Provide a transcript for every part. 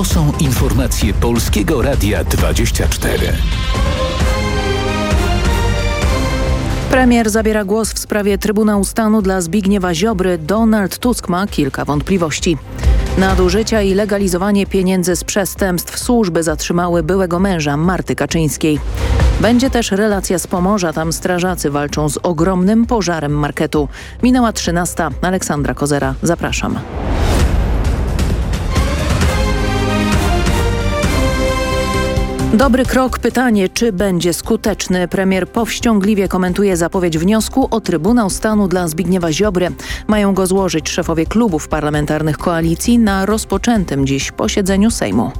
To są informacje Polskiego Radia 24. Premier zabiera głos w sprawie Trybunału Stanu dla Zbigniewa Ziobry. Donald Tusk ma kilka wątpliwości. Nadużycia i legalizowanie pieniędzy z przestępstw służby zatrzymały byłego męża Marty Kaczyńskiej. Będzie też relacja z Pomorza. Tam strażacy walczą z ogromnym pożarem marketu. Minęła 13. Aleksandra Kozera. Zapraszam. Dobry krok. Pytanie, czy będzie skuteczny? Premier powściągliwie komentuje zapowiedź wniosku o Trybunał Stanu dla Zbigniewa Ziobry. Mają go złożyć szefowie klubów parlamentarnych koalicji na rozpoczętym dziś posiedzeniu Sejmu.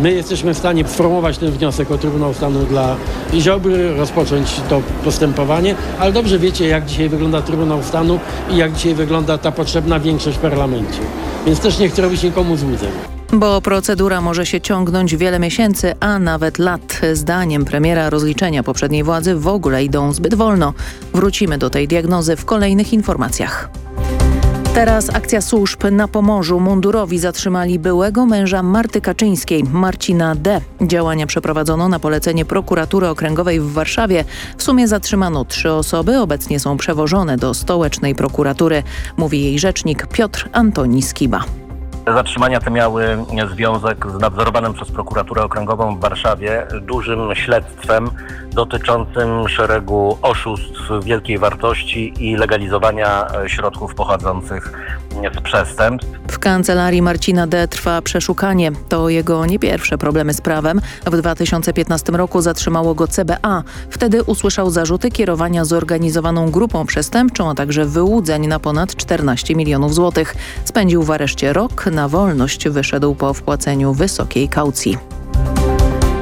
My jesteśmy w stanie sformułować ten wniosek o Trybunał Stanu dla Ziobry, rozpocząć to postępowanie, ale dobrze wiecie, jak dzisiaj wygląda Trybunał Stanu i jak dzisiaj wygląda ta potrzebna większość w parlamencie. Więc też nie chcę robić nikomu złudzeń. Bo procedura może się ciągnąć wiele miesięcy, a nawet lat. Zdaniem premiera rozliczenia poprzedniej władzy w ogóle idą zbyt wolno. Wrócimy do tej diagnozy w kolejnych informacjach. Teraz akcja służb na Pomorzu. Mundurowi zatrzymali byłego męża Marty Kaczyńskiej, Marcina D. Działania przeprowadzono na polecenie prokuratury okręgowej w Warszawie. W sumie zatrzymano trzy osoby, obecnie są przewożone do stołecznej prokuratury, mówi jej rzecznik Piotr Antoni Skiba. Zatrzymania te miały związek z nadzorowanym przez prokuraturę okręgową w Warszawie dużym śledztwem dotyczącym szeregu oszustw wielkiej wartości i legalizowania środków pochodzących z przestępstw. W kancelarii Marcina D. trwa przeszukanie. To jego nie pierwsze problemy z prawem. W 2015 roku zatrzymało go CBA. Wtedy usłyszał zarzuty kierowania zorganizowaną grupą przestępczą, a także wyłudzeń na ponad 14 milionów złotych. Spędził w areszcie rok. Na wolność wyszedł po wpłaceniu wysokiej kaucji.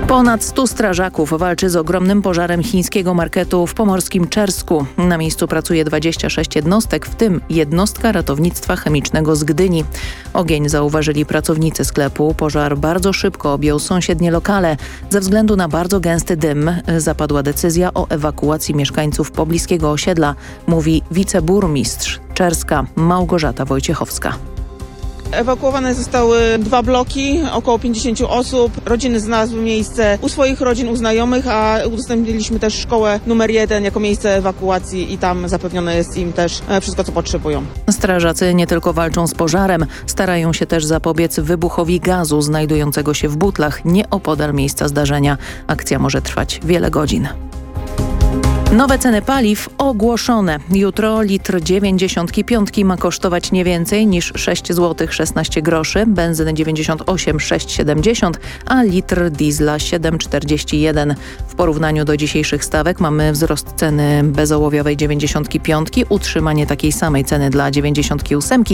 Ponad 100 strażaków walczy z ogromnym pożarem chińskiego marketu w pomorskim Czersku. Na miejscu pracuje 26 jednostek, w tym jednostka ratownictwa chemicznego z Gdyni. Ogień zauważyli pracownicy sklepu. Pożar bardzo szybko objął sąsiednie lokale. Ze względu na bardzo gęsty dym zapadła decyzja o ewakuacji mieszkańców pobliskiego osiedla, mówi wiceburmistrz Czerska Małgorzata Wojciechowska. Ewakuowane zostały dwa bloki, około 50 osób. Rodziny znalazły miejsce u swoich rodzin, u znajomych, a udostępniliśmy też szkołę numer jeden jako miejsce ewakuacji i tam zapewnione jest im też wszystko, co potrzebują. Strażacy nie tylko walczą z pożarem, starają się też zapobiec wybuchowi gazu znajdującego się w butlach nieopodal miejsca zdarzenia. Akcja może trwać wiele godzin. Nowe ceny paliw ogłoszone. Jutro litr 95 ma kosztować nie więcej niż 6 zł 16 groszy, benzyny 98 6,70, a litr diesla 7,41. W porównaniu do dzisiejszych stawek mamy wzrost ceny bezołowiowej 95, utrzymanie takiej samej ceny dla 98,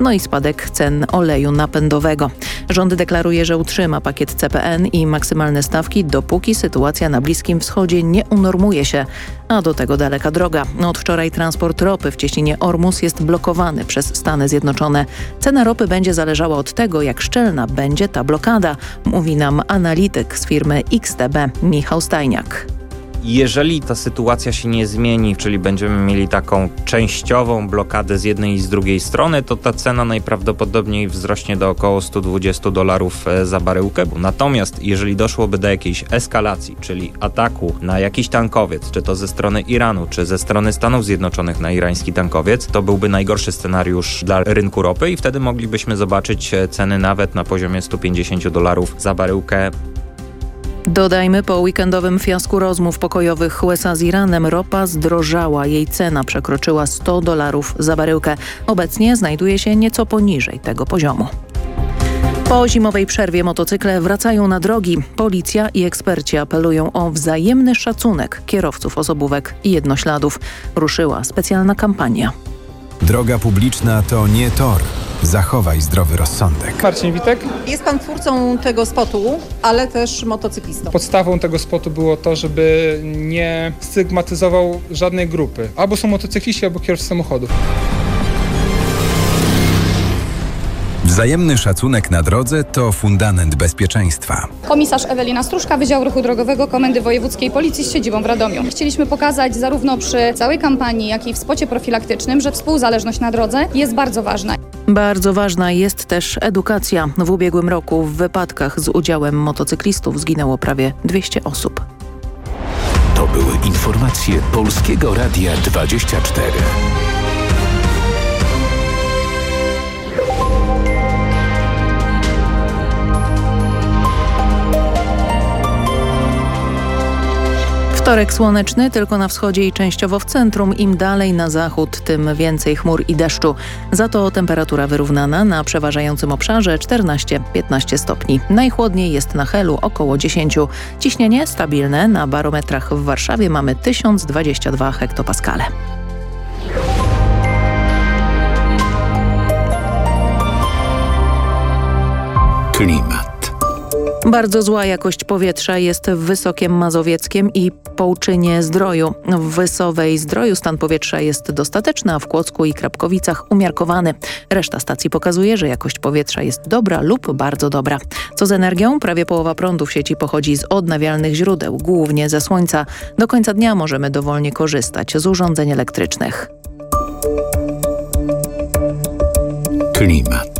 no i spadek cen oleju napędowego. Rząd deklaruje, że utrzyma pakiet CPN i maksymalne stawki, dopóki sytuacja na Bliskim Wschodzie nie unormuje się a do tego daleka droga. Od wczoraj transport ropy w cieśninie Ormus jest blokowany przez Stany Zjednoczone. Cena ropy będzie zależała od tego, jak szczelna będzie ta blokada, mówi nam analityk z firmy XTB Michał Stajniak. Jeżeli ta sytuacja się nie zmieni, czyli będziemy mieli taką częściową blokadę z jednej i z drugiej strony, to ta cena najprawdopodobniej wzrośnie do około 120 dolarów za baryłkę. Natomiast jeżeli doszłoby do jakiejś eskalacji, czyli ataku na jakiś tankowiec, czy to ze strony Iranu, czy ze strony Stanów Zjednoczonych na irański tankowiec, to byłby najgorszy scenariusz dla rynku ropy i wtedy moglibyśmy zobaczyć ceny nawet na poziomie 150 dolarów za baryłkę Dodajmy, po weekendowym fiasku rozmów pokojowych USA z Iranem ropa zdrożała. Jej cena przekroczyła 100 dolarów za baryłkę. Obecnie znajduje się nieco poniżej tego poziomu. Po zimowej przerwie motocykle wracają na drogi. Policja i eksperci apelują o wzajemny szacunek kierowców osobówek i jednośladów. Ruszyła specjalna kampania. Droga publiczna to nie tor. Zachowaj zdrowy rozsądek. Marcin Witek. Jest pan twórcą tego spotu, ale też motocyklistą. Podstawą tego spotu było to, żeby nie stygmatyzował żadnej grupy. Albo są motocykliści, albo kierowcy samochodów. Wzajemny szacunek na drodze to fundament bezpieczeństwa. Komisarz Ewelina Struszka, Wydział Ruchu Drogowego Komendy Wojewódzkiej Policji z siedzibą w Radomiu. Chcieliśmy pokazać zarówno przy całej kampanii, jak i w spocie profilaktycznym, że współzależność na drodze jest bardzo ważna. Bardzo ważna jest też edukacja. W ubiegłym roku w wypadkach z udziałem motocyklistów zginęło prawie 200 osób. To były informacje Polskiego Radia 24. Wtorek słoneczny tylko na wschodzie i częściowo w centrum. Im dalej na zachód, tym więcej chmur i deszczu. Za to temperatura wyrównana na przeważającym obszarze 14-15 stopni. Najchłodniej jest na Helu około 10. Ciśnienie stabilne. Na barometrach w Warszawie mamy 1022 hektopaskale. Klimat. Bardzo zła jakość powietrza jest w Wysokiem Mazowieckiem i Połczynie Zdroju. W Wysowej Zdroju stan powietrza jest dostateczny, a w Kłodzku i Krapkowicach umiarkowany. Reszta stacji pokazuje, że jakość powietrza jest dobra lub bardzo dobra. Co z energią? Prawie połowa prądu w sieci pochodzi z odnawialnych źródeł, głównie ze słońca. Do końca dnia możemy dowolnie korzystać z urządzeń elektrycznych. Klimat.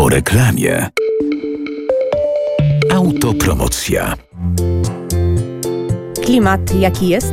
Po reklamie. Autopromocja. Klimat jaki jest,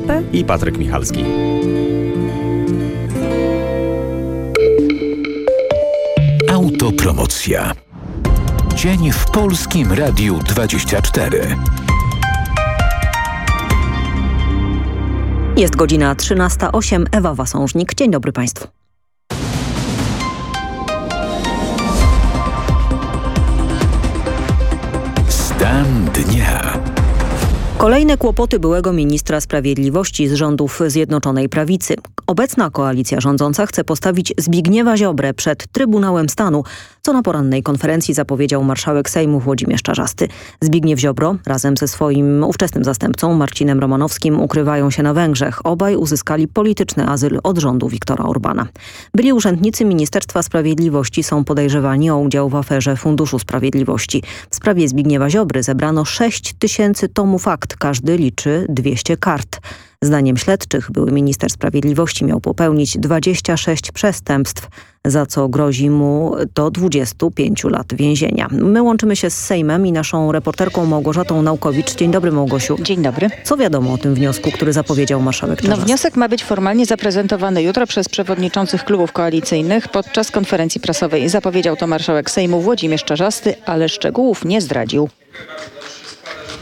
Hoppe i Patryk Michalski. Autopromocja. Dzień w Polskim Radiu 24. Jest godzina 13.08. Ewa Wasążnik. Dzień dobry Państwu. Stan dnia. Kolejne kłopoty byłego ministra sprawiedliwości z rządów Zjednoczonej Prawicy. Obecna koalicja rządząca chce postawić Zbigniewa Ziobrę przed Trybunałem Stanu, co na porannej konferencji zapowiedział marszałek Sejmu Włodzimierz Czarzasty. Zbigniew Ziobro razem ze swoim ówczesnym zastępcą Marcinem Romanowskim ukrywają się na Węgrzech. Obaj uzyskali polityczny azyl od rządu Viktora Orbana. Byli urzędnicy Ministerstwa Sprawiedliwości są podejrzewani o udział w aferze Funduszu Sprawiedliwości. W sprawie Zbigniewa Ziobry zebrano 6 tysięcy tomów akt. Każdy liczy 200 kart. Zdaniem śledczych były minister sprawiedliwości miał popełnić 26 przestępstw, za co grozi mu do 25 lat więzienia. My łączymy się z Sejmem i naszą reporterką Małgorzatą Naukowicz. Dzień dobry Małgosiu. Dzień dobry. Co wiadomo o tym wniosku, który zapowiedział marszałek Czarzasty? No wniosek ma być formalnie zaprezentowany jutro przez przewodniczących klubów koalicyjnych podczas konferencji prasowej. Zapowiedział to marszałek Sejmu Włodzimierz Czarzasty, ale szczegółów nie zdradził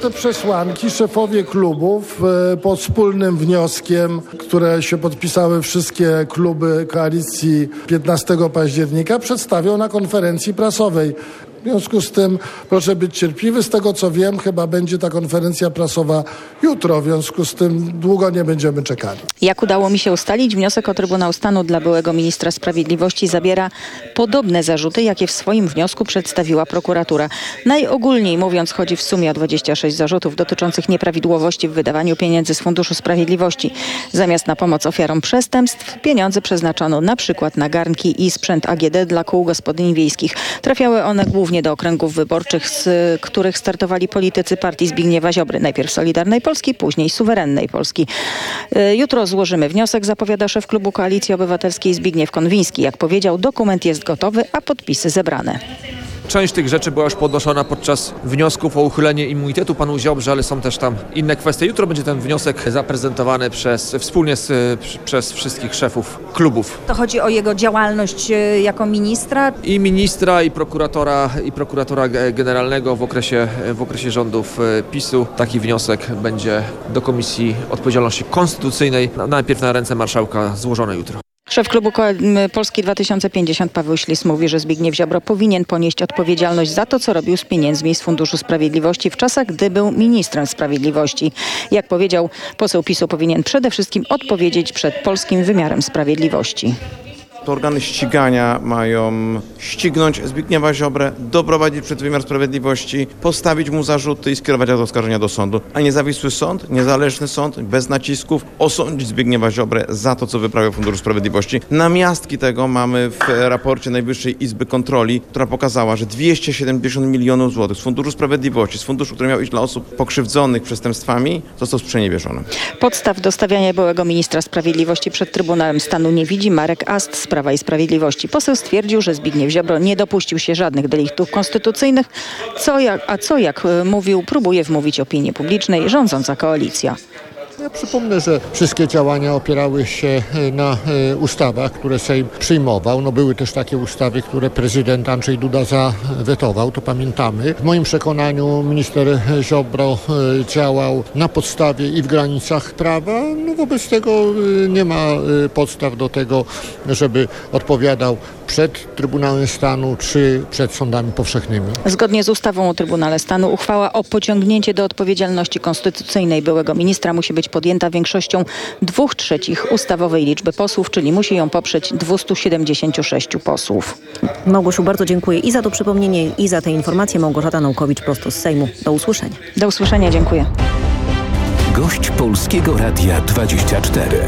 te przesłanki szefowie klubów e, pod wspólnym wnioskiem, które się podpisały wszystkie kluby koalicji 15 października, przedstawią na konferencji prasowej. W związku z tym proszę być cierpliwy. Z tego co wiem, chyba będzie ta konferencja prasowa jutro. W związku z tym długo nie będziemy czekali. Jak udało mi się ustalić, wniosek o Trybunał Stanu dla byłego ministra sprawiedliwości zawiera podobne zarzuty, jakie w swoim wniosku przedstawiła prokuratura. Najogólniej mówiąc, chodzi w sumie o 26 zarzutów dotyczących nieprawidłowości w wydawaniu pieniędzy z Funduszu Sprawiedliwości. Zamiast na pomoc ofiarom przestępstw, pieniądze przeznaczono na przykład na garnki i sprzęt AGD dla kół gospodyń wiejskich. Trafiały one głównie do okręgów wyborczych, z których startowali politycy partii Zbigniewa Ziobry. Najpierw Solidarnej Polski, później Suwerennej Polski. Y, Jutro złożymy wniosek, zapowiada szef klubu Koalicji Obywatelskiej Zbigniew Konwiński. Jak powiedział, dokument jest gotowy, a podpisy zebrane. Część tych rzeczy była już podnoszona podczas wniosków o uchylenie immunitetu panu Ziobrze, ale są też tam inne kwestie. Jutro będzie ten wniosek zaprezentowany przez, wspólnie z, przez wszystkich szefów klubów. To chodzi o jego działalność e, jako ministra? I ministra, i prokuratora, i prokuratora generalnego w okresie, w okresie rządów e, PiSu. Taki wniosek będzie do Komisji Odpowiedzialności Konstytucyjnej, najpierw na ręce marszałka złożony jutro. Szef klubu Polski 2050 Paweł Ślis mówi, że Zbigniew Ziobro powinien ponieść odpowiedzialność za to, co robił z pieniędzmi z Funduszu Sprawiedliwości w czasach, gdy był ministrem sprawiedliwości. Jak powiedział, poseł PiSu powinien przede wszystkim odpowiedzieć przed polskim wymiarem sprawiedliwości to organy ścigania mają ścignąć Zbigniewa Ziobrę, doprowadzić przed wymiar sprawiedliwości, postawić mu zarzuty i skierować do oskarżenia do sądu. A niezawisły sąd, niezależny sąd, bez nacisków, osądzić Zbigniewa Ziobrę za to, co wyprawiał Fundusz Sprawiedliwości. Namiastki tego mamy w raporcie Najwyższej Izby Kontroli, która pokazała, że 270 milionów złotych z Funduszu Sprawiedliwości, z funduszu, który miał iść dla osób pokrzywdzonych przestępstwami, został sprzeniewierzony. Podstaw do stawiania byłego ministra sprawiedliwości przed Trybunałem Stanu nie widzi Marek Ast Prawa i Sprawiedliwości. Poseł stwierdził, że Zbigniew Ziobro nie dopuścił się żadnych deliktów konstytucyjnych, co jak, a co, jak mówił, próbuje wmówić opinii publicznej rządząca koalicja. Ja przypomnę, że wszystkie działania opierały się na ustawach, które Sejm przyjmował. No były też takie ustawy, które prezydent Andrzej Duda zawetował, to pamiętamy. W moim przekonaniu minister Ziobro działał na podstawie i w granicach prawa. No wobec tego nie ma podstaw do tego, żeby odpowiadał przed Trybunałem Stanu czy przed sądami powszechnymi. Zgodnie z ustawą o Trybunale Stanu uchwała o pociągnięcie do odpowiedzialności konstytucyjnej byłego ministra musi być podjęta większością dwóch trzecich ustawowej liczby posłów, czyli musi ją poprzeć 276 posłów. Małgosiu, bardzo dziękuję i za to przypomnienie i za te informacje. Małgorzata Naukowicz prosto z Sejmu. Do usłyszenia. Do usłyszenia, dziękuję. Gość Polskiego Radia 24.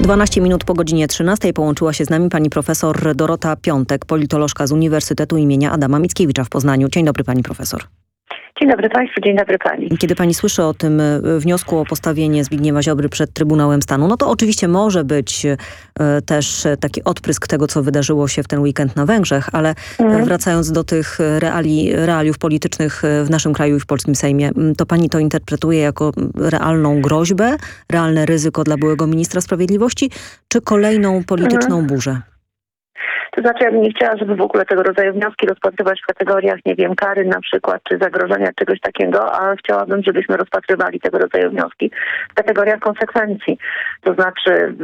12 minut po godzinie 13 połączyła się z nami pani profesor Dorota Piątek, politolożka z Uniwersytetu imienia Adama Mickiewicza w Poznaniu. Dzień dobry pani profesor. Dzień dobry Państwu, dzień dobry Pani. Kiedy Pani słyszy o tym wniosku o postawienie Zbigniewa Ziobry przed Trybunałem Stanu, no to oczywiście może być e, też taki odprysk tego, co wydarzyło się w ten weekend na Węgrzech, ale mhm. wracając do tych reali, realiów politycznych w naszym kraju i w polskim Sejmie, to Pani to interpretuje jako realną groźbę, realne ryzyko dla byłego ministra sprawiedliwości, czy kolejną polityczną mhm. burzę? To znaczy ja bym nie chciała, żeby w ogóle tego rodzaju wnioski rozpatrywać w kategoriach, nie wiem, kary na przykład, czy zagrożenia, czegoś takiego, a chciałabym, żebyśmy rozpatrywali tego rodzaju wnioski w kategoriach konsekwencji. To znaczy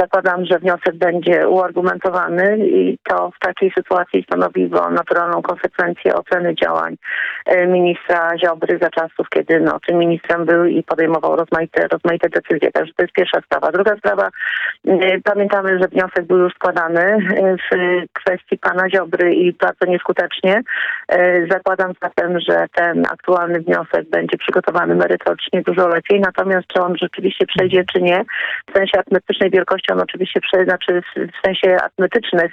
zakładam, że wniosek będzie uargumentowany i to w takiej sytuacji stanowi naturalną konsekwencję oceny działań ministra Ziobry za czasów, kiedy no, tym ministrem był i podejmował rozmaite, rozmaite decyzje. Także to jest pierwsza sprawa. Druga sprawa, pamiętamy, że wniosek był już składany w kwestii pana Ziobry i bardzo nieskutecznie. E, zakładam zatem, że ten aktualny wniosek będzie przygotowany merytorycznie dużo lepiej. Natomiast czy on rzeczywiście przejdzie, czy nie, w sensie arytmetycznej wielkości on oczywiście przejdzie, znaczy w sensie arytmetycznych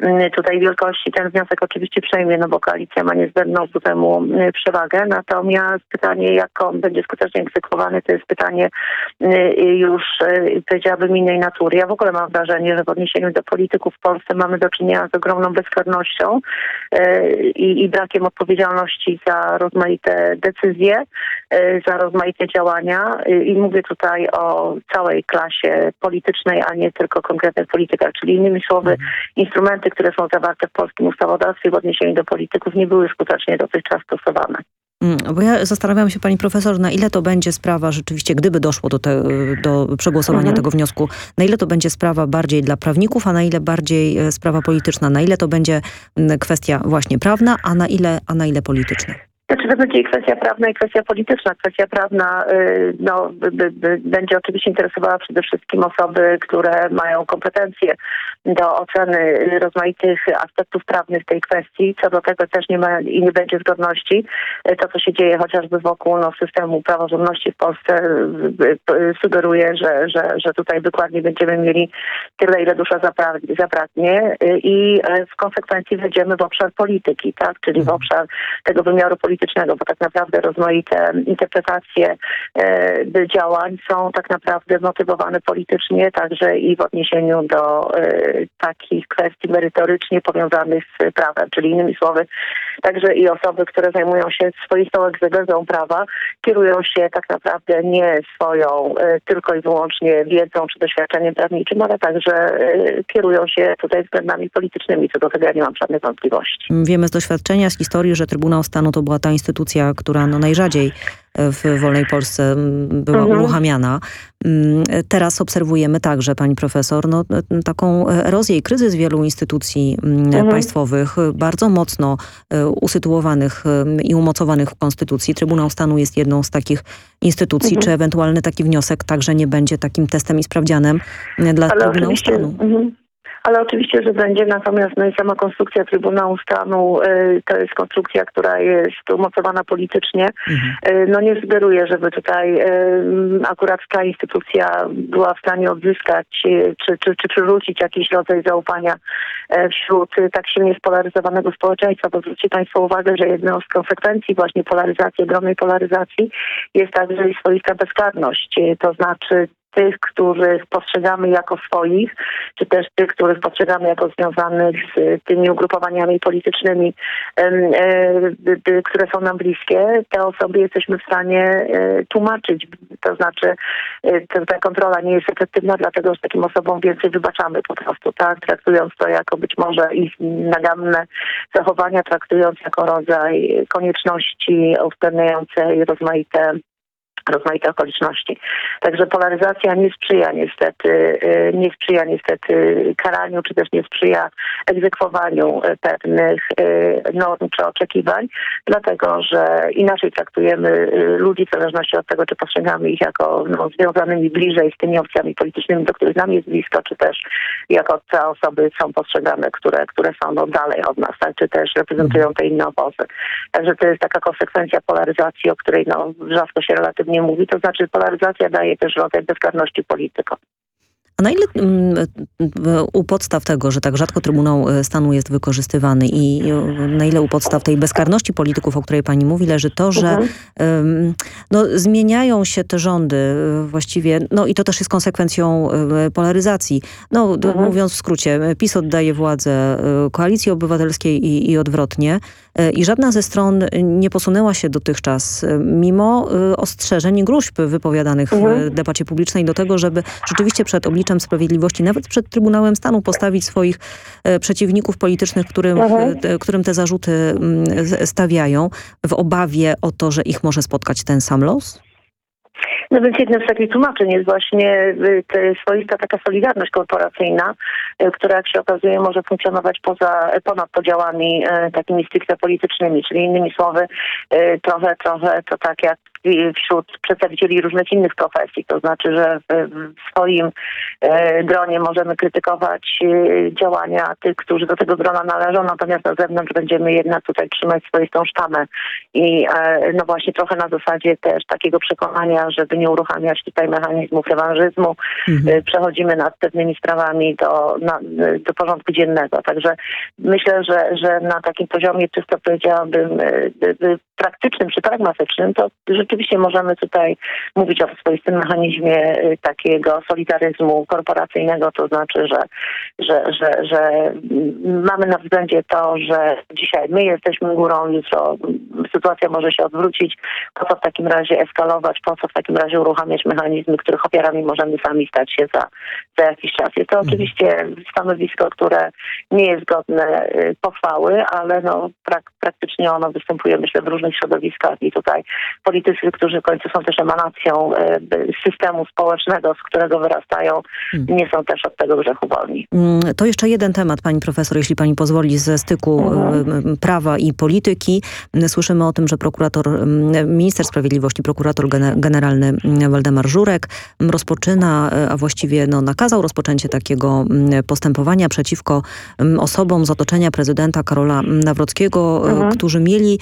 mm, tutaj wielkości ten wniosek oczywiście przejmie, no bo koalicja ma niezbędną ku temu przewagę. Natomiast pytanie, jak on będzie skutecznie egzekwowany, to jest pytanie już powiedziałabym innej natury. Ja w ogóle mam wrażenie, że w odniesieniu do polityków w Polsce mamy do czynienia z ogromną bezkarnością e, i, i brakiem odpowiedzialności za rozmaite decyzje, e, za rozmaite działania i mówię tutaj o całej klasie politycznej, a nie tylko konkretnych politykach, czyli innymi słowy mhm. instrumenty, które są zawarte w polskim ustawodawstwie w odniesieniu do polityków nie były skutecznie dotychczas stosowane. Mm, bo ja zastanawiam się pani profesor, na ile to będzie sprawa rzeczywiście, gdyby doszło do, te, do przegłosowania mhm. tego wniosku, na ile to będzie sprawa bardziej dla prawników, a na ile bardziej e, sprawa polityczna, na ile to będzie mm, kwestia właśnie prawna, a na ile, a na ile polityczna? Znaczy to będzie kwestia prawna i kwestia polityczna. Kwestia prawna y, no, by, by, będzie oczywiście interesowała przede wszystkim osoby, które mają kompetencje do oceny rozmaitych aspektów prawnych tej kwestii. Co do tego też nie ma i nie będzie zgodności. To, co się dzieje chociażby wokół no, systemu praworządności w Polsce sugeruje, że, że, że tutaj dokładnie będziemy mieli tyle, ile dusza zabraknie i w konsekwencji wejdziemy w obszar polityki, tak? czyli w obszar tego wymiaru politycznego politycznego, bo tak naprawdę rozmaite interpretacje e, działań są tak naprawdę motywowane politycznie, także i w odniesieniu do e, takich kwestii merytorycznie powiązanych z prawem, czyli innymi słowy, także i osoby, które zajmują się swoistą egzegezą prawa, kierują się tak naprawdę nie swoją e, tylko i wyłącznie wiedzą czy doświadczeniem prawniczym, ale także e, kierują się tutaj względami politycznymi, co do tego ja nie mam żadnych wątpliwości. Wiemy z doświadczenia, z historii, że Trybunał Stanu to była ta instytucja, która no najrzadziej w wolnej Polsce była mhm. uruchamiana. Mm, teraz obserwujemy także, pani profesor, no, taką erozję i kryzys wielu instytucji mhm. państwowych, bardzo mocno e, usytuowanych i umocowanych w Konstytucji. Trybunał Stanu jest jedną z takich instytucji. Mhm. Czy ewentualny taki wniosek także nie będzie takim testem i sprawdzianem dla Ale Trybunału Stanu? Ale oczywiście, że będzie. Natomiast no i sama konstrukcja Trybunału Stanu y, to jest konstrukcja, która jest umocowana politycznie. Mhm. Y, no nie sugeruje, żeby tutaj y, akurat ta instytucja była w stanie odzyskać czy, czy, czy przywrócić jakiś rodzaj zaufania wśród tak silnie spolaryzowanego społeczeństwa. Bo zwróćcie Państwo uwagę, że jedną z konsekwencji właśnie polaryzacji, ogromnej polaryzacji jest także i swoista bezkarność. To znaczy tych, których postrzegamy jako swoich, czy też tych, których postrzegamy jako związanych z tymi ugrupowaniami politycznymi, e, które są nam bliskie, te osoby jesteśmy w stanie e, tłumaczyć. To znaczy e, ta kontrola nie jest efektywna, dlatego że takim osobom więcej wybaczamy po prostu, tak? Traktując to jako być może ich naganne zachowania, traktując jako rodzaj konieczności uwzględniającej rozmaite rozmaite okoliczności. Także polaryzacja nie sprzyja niestety, y, nie sprzyja niestety karaniu, czy też nie sprzyja egzekwowaniu y, pewnych y, norm czy oczekiwań, dlatego że inaczej traktujemy ludzi w zależności od tego, czy postrzegamy ich jako no, związanymi bliżej z tymi opcjami politycznymi, do których nam jest blisko, czy też jako te osoby są postrzegane, które, które są no, dalej od nas, tak? czy też reprezentują te inne obozy. Także to jest taka konsekwencja polaryzacji, o której no, rzadko się relatywnie nie mówi, to znaczy polaryzacja daje też rodzaj bezkarności politykom. A na ile mm, u podstaw tego, że tak rzadko Trybunał e, Stanu jest wykorzystywany i na ile u podstaw tej bezkarności polityków, o której pani mówi, leży to, że mhm. no, zmieniają się te rządy e, właściwie, no i to też jest konsekwencją e, polaryzacji. No, mhm. mówiąc w skrócie, PiS oddaje władzę Koalicji Obywatelskiej i, i odwrotnie i żadna ze stron nie posunęła się dotychczas, mimo ostrzeżeń i gruźb wypowiadanych mhm. w debacie publicznej do tego, żeby rzeczywiście przed obliczem obliczem sprawiedliwości, nawet przed Trybunałem Stanu postawić swoich e, przeciwników politycznych, którym, e, którym te zarzuty mm, stawiają w obawie o to, że ich może spotkać ten sam los? No więc jednym z takich tłumaczeń jest właśnie y, swoista taka solidarność korporacyjna, y, która jak się okazuje może funkcjonować poza, ponad podziałami y, takimi stricte politycznymi, czyli innymi słowy trochę, trochę to tak jak wśród przedstawicieli różnych innych profesji. To znaczy, że w, swoim e, gronie możemy krytykować e, działania tych, którzy do tego grona należą, natomiast na zewnątrz będziemy jednak tutaj trzymać swoistą sztamę. I e, no właśnie trochę na zasadzie też takiego przekonania, żeby nie uruchamiać tutaj mechanizmów rewanżyzmu, mhm. przechodzimy nad pewnymi sprawami do, na, do porządku dziennego. Także myślę, że, że na takim poziomie czysto powiedziałabym praktycznym czy pragmatycznym, to rzeczywiście Oczywiście możemy tutaj mówić o swoistym mechanizmie y, takiego solidaryzmu korporacyjnego, to znaczy, że, że, że, że mamy na względzie to, że dzisiaj my jesteśmy górą, jutro sytuacja może się odwrócić. Po co w takim razie eskalować, po co w takim razie uruchamiać mechanizmy, których ofiarami możemy sami stać się za, za jakiś czas. Jest to oczywiście stanowisko, które nie jest godne y, pochwały, ale no, prak praktycznie ono występuje myślę w różnych środowiskach i tutaj politycy, którzy w końcu są też emanacją y, systemu społecznego, z którego wyrastają, Hmm. nie są też od tego grzechu wolni. Mm, To jeszcze jeden temat, pani profesor, jeśli pani pozwoli, ze styku Mhm. y, prawa i polityki. Słyszymy o tym, że prokurator, mm, minister sprawiedliwości, prokurator gene- generalny mm, Waldemar Żurek mm, rozpoczyna, y, a właściwie no, nakazał rozpoczęcie takiego mm, postępowania przeciwko mm, osobom z otoczenia prezydenta Karola Nawrockiego, Mhm. którzy mieli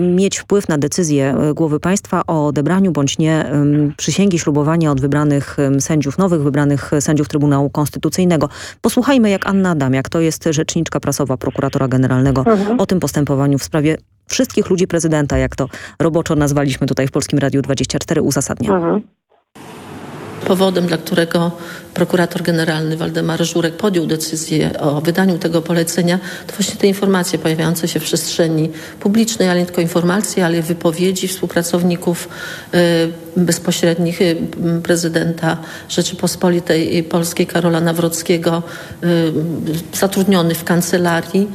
mieć wpływ na decyzję głowy państwa o odebraniu bądź nie przysięgi ślubowania od wybranych sędziów, nowych wybranych sędziów Trybunału Konstytucyjnego. Posłuchajmy, jak Anna Adamiak, to jest rzeczniczka prasowa prokuratora generalnego, Mhm. o tym postępowaniu w sprawie wszystkich ludzi prezydenta, jak to roboczo nazwaliśmy tutaj w Polskim Radiu 24, uzasadnia. Mhm. Powodem, dla którego prokurator generalny Waldemar Żurek podjął decyzję o wydaniu tego polecenia, to właśnie te informacje pojawiające się w przestrzeni publicznej, ale nie tylko informacje, ale wypowiedzi współpracowników y, bezpośrednich y, prezydenta Rzeczypospolitej Polskiej Karola Nawrockiego, y, zatrudniony w kancelarii,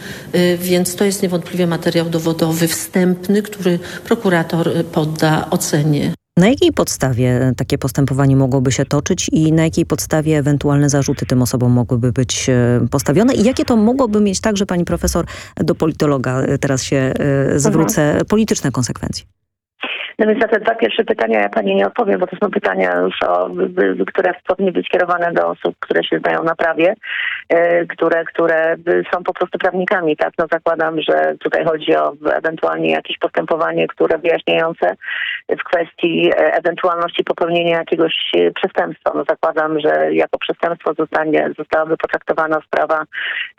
więc to jest niewątpliwie materiał dowodowy wstępny, który prokurator podda ocenie. Na jakiej podstawie takie postępowanie mogłoby się toczyć i na jakiej podstawie ewentualne zarzuty tym osobom mogłyby być e, postawione? I jakie to mogłoby mieć także, pani profesor, do politologa, e, teraz się e, zwrócę, polityczne konsekwencje? No więc na te dwa pierwsze pytania ja pani nie odpowiem, bo to są pytania już, o, które powinny być kierowane do osób, które się znają na prawie, które, które by- są po prostu prawnikami, tak? No zakładam, że tutaj chodzi o ewentualnie jakieś postępowanie, które wyjaśniające w kwestii e, ewentualności popełnienia jakiegoś e, przestępstwa. No zakładam, że jako przestępstwo zostanie, zostałaby potraktowana sprawa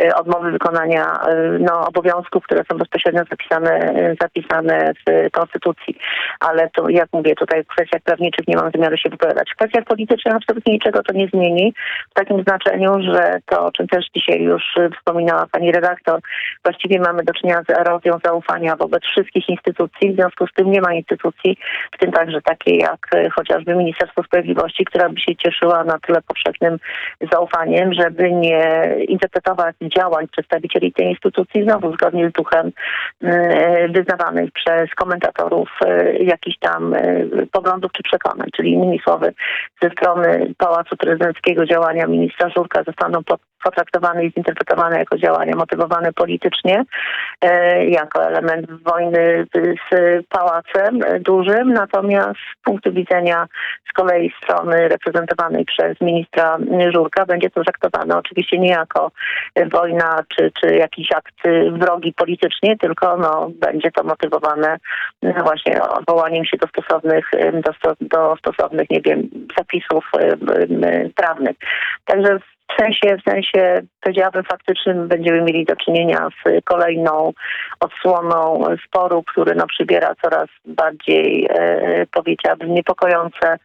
e, odmowy wykonania e, no, obowiązków, które są bezpośrednio zapisane, e, zapisane w Konstytucji. Ale to, jak mówię, tutaj w kwestiach prawniczych nie mam zamiaru się wypowiadać. W kwestiach politycznych absolutnie niczego to nie zmieni. W takim znaczeniu, że to, czym też dzisiaj już e, wspominała pani redaktor, właściwie mamy do czynienia z erozją zaufania wobec wszystkich instytucji. W związku z tym nie ma instytucji, w tym także takiej jak e, chociażby Ministerstwo Sprawiedliwości, która by się cieszyła na tyle powszechnym zaufaniem, żeby nie interpretować działań przedstawicieli tej instytucji znowu zgodnie z duchem e, wyznawanych przez komentatorów jakichś tam poglądów czy przekonań. Czyli innymi słowy, ze strony Pałacu Prezydenckiego działania ministra Żurka zostaną pot- potraktowane i zinterpretowane jako działania motywowane politycznie, e, jako element wojny z pałacem dużym, natomiast z punktu widzenia z kolei strony reprezentowanej przez ministra Żurka będzie to traktowane oczywiście nie jako wojna czy, czy jakiś akt wrogi politycznie, tylko no, będzie to motywowane e, właśnie odwołaniem się do stosownych, do, do stosownych, nie wiem, zapisów e, prawnych. Także w sensie, w sensie powiedziałabym faktycznym będziemy mieli do czynienia z kolejną odsłoną sporu, który no, przybiera coraz bardziej e, powiedziałabym niepokojące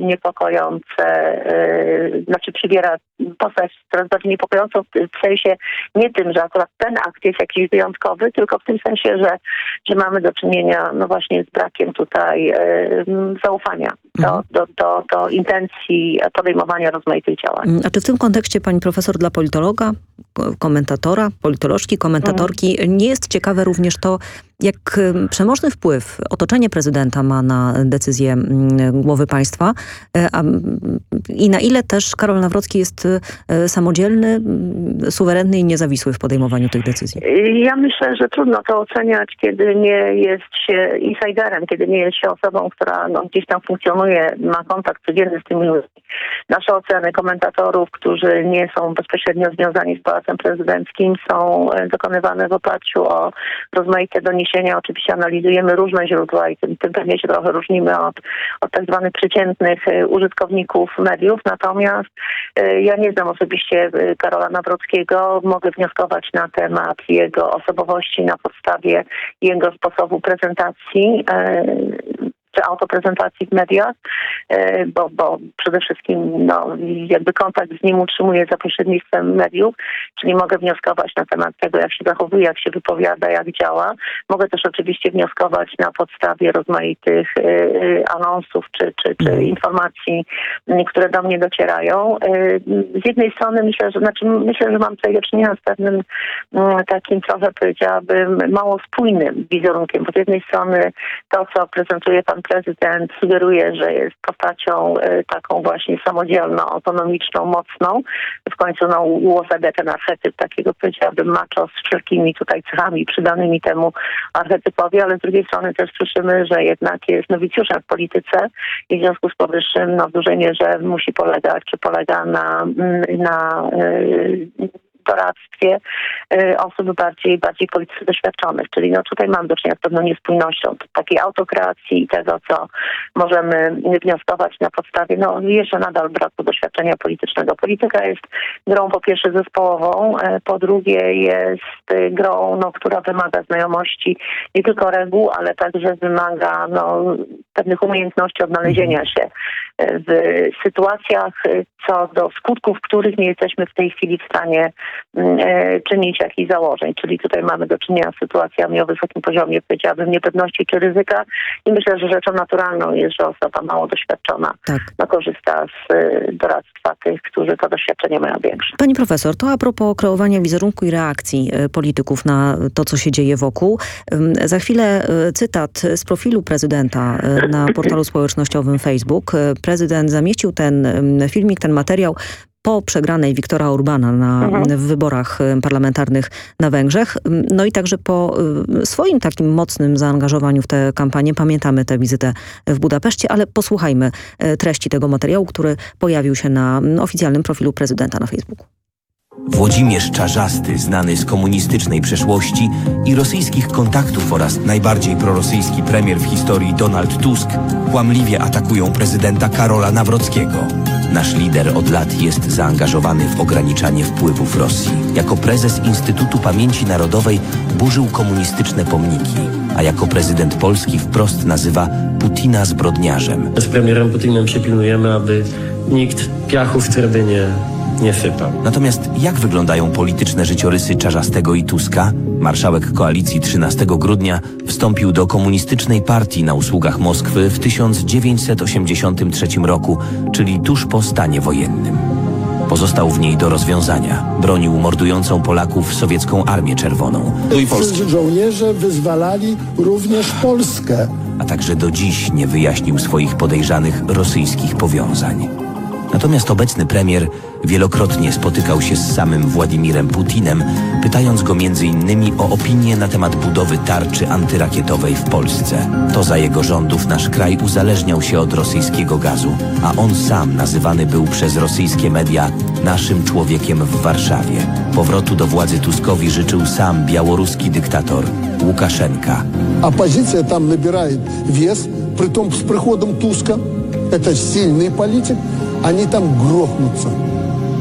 niepokojące e, znaczy przybiera postać coraz bardziej niepokojącą w, sensie nie tym, że akurat ten akt jest jakiś wyjątkowy, tylko w tym sensie, że, że mamy do czynienia no właśnie z brakiem tutaj e, zaufania do, do, do, do intencji podejmowania rozmaitych działań. A czy w tym kontekście pani profesor dla politologa, komentatora, politolożki, komentatorki, nie jest ciekawe również to, jak przemożny wpływ otoczenie prezydenta ma na decyzję głowy państwa e, i na ile też Karol Nawrocki jest e, samodzielny, suwerenny i niezawisły w podejmowaniu tych decyzji? Ja myślę, że trudno to oceniać, kiedy nie jest się insiderem, kiedy nie jest się osobą, która no, gdzieś tam funkcjonuje, ma kontakt codzienny z tymi ludźmi. Nasze oceny komentatorów, którzy nie są bezpośrednio związani z Pałacem Prezydenckim, są e, dokonywane w oparciu o rozmaite doniesienia. Oczywiście analizujemy różne źródła i tym, tym pewnie się trochę różnimy od, od tak zwanych przeciętnych e, użytkowników mediów. Natomiast e, ja nie znam osobiście Karola Nawrockiego. Mogę wnioskować na temat jego osobowości na podstawie jego sposobu prezentacji. E, czy autoprezentacji w mediach, e, bo, bo przede wszystkim no, jakby kontakt z nim utrzymuję za pośrednictwem mediów, czyli mogę wnioskować na temat tego, jak się zachowuje, jak się wypowiada, jak działa. Mogę też oczywiście wnioskować na podstawie rozmaitych y, y, anonsów czy, czy, czy informacji, y, które do mnie docierają. Z jednej strony myślę, że znaczy myślę, że mam tutaj do czynienia z pewnym mm, takim trochę powiedziałabym mało spójnym wizerunkiem, bo z jednej strony to, co prezentuje pan prezydent sugeruje, że jest postacią y, taką właśnie samodzielną, autonomiczną, mocną. W końcu no, uosabia ten archetyp takiego powiedziałabym macho z wszelkimi tutaj cechami przydanymi temu archetypowi, ale z drugiej strony też słyszymy, że jednak jest nowicjuszem w polityce i w związku z powyższym no, w dużej mierze musi polegać, czy polega na, mm, na doradztwie y, osób bardziej, bardziej politycznie doświadczonych. Czyli no tutaj mam do czynienia z pewną niespójnością takiej autokracji i tego, co możemy wnioskować na podstawie no jeszcze nadal braku doświadczenia politycznego. Polityka jest grą po pierwsze zespołową, e, po drugie jest y, grą, no, która wymaga znajomości nie tylko reguł, ale także wymaga no, pewnych umiejętności odnalezienia się e, w sytuacjach, e, co do skutków, których nie jesteśmy w tej chwili w stanie mm, e, czynić jakichś założeń. Czyli tutaj mamy do czynienia z sytuacjami o wysokim poziomie, powiedziałabym, niepewności czy ryzyka i myślę, że rzeczą naturalną jest, że osoba mało doświadczona no, korzysta z e, doradztwa tych, którzy to doświadczenie mają większe. Pani profesor, to a propos kreowania wizerunku i reakcji e, polityków na to, co się dzieje wokół. Za chwilę cytat z profilu prezydenta na portalu społecznościowym Facebook. E, Prezydent zamieścił ten ym, filmik, ten materiał po przegranej Wiktora Orbana na, Mhm. w wyborach y, parlamentarnych na Węgrzech. Ym, No i także po y, swoim takim mocnym zaangażowaniu w tę kampanię. Pamiętamy tę wizytę w Budapeszcie, ale posłuchajmy y, treści tego materiału, który pojawił się na mm, oficjalnym profilu prezydenta na Facebooku. Włodzimierz Czarzasty, znany z komunistycznej przeszłości i rosyjskich kontaktów oraz najbardziej prorosyjski premier w historii Donald Tusk kłamliwie atakują prezydenta Karola Nawrockiego. Nasz lider od lat jest zaangażowany w ograniczanie wpływów Rosji. Jako prezes Instytutu Pamięci Narodowej burzył komunistyczne pomniki, a jako prezydent Polski wprost nazywa Putina zbrodniarzem. Z premierem Putinem przypilnujemy, aby nikt piachu w trybynie nie sypał. Natomiast jak wyglądają polityczne życiorysy Czarzastego i Tuska? Marszałek koalicji 13 grudnia wstąpił do komunistycznej partii na usługach Moskwy w 1983 roku, czyli tuż po stanie wojennym. Pozostał w niej do rozwiązania. Bronił mordującą Polaków sowiecką Armię Czerwoną, Wszyscy żołnierze wyzwalali również Polskę. a także do dziś nie wyjaśnił swoich podejrzanych rosyjskich powiązań. Natomiast obecny premier wielokrotnie spotykał się z samym Władimirem Putinem, pytając go m.in. o opinię na temat budowy tarczy antyrakietowej w Polsce. To za jego rządów nasz kraj uzależniał się od rosyjskiego gazu, a on sam nazywany był przez rosyjskie media naszym człowiekiem w Warszawie. Powrotu do władzy Tuskowi życzył sam białoruski dyktator Łukaszenka. Opozycja tam nabiera wies, przy tym z przychodem Tuska. To silny polityk. Они там грохнутся.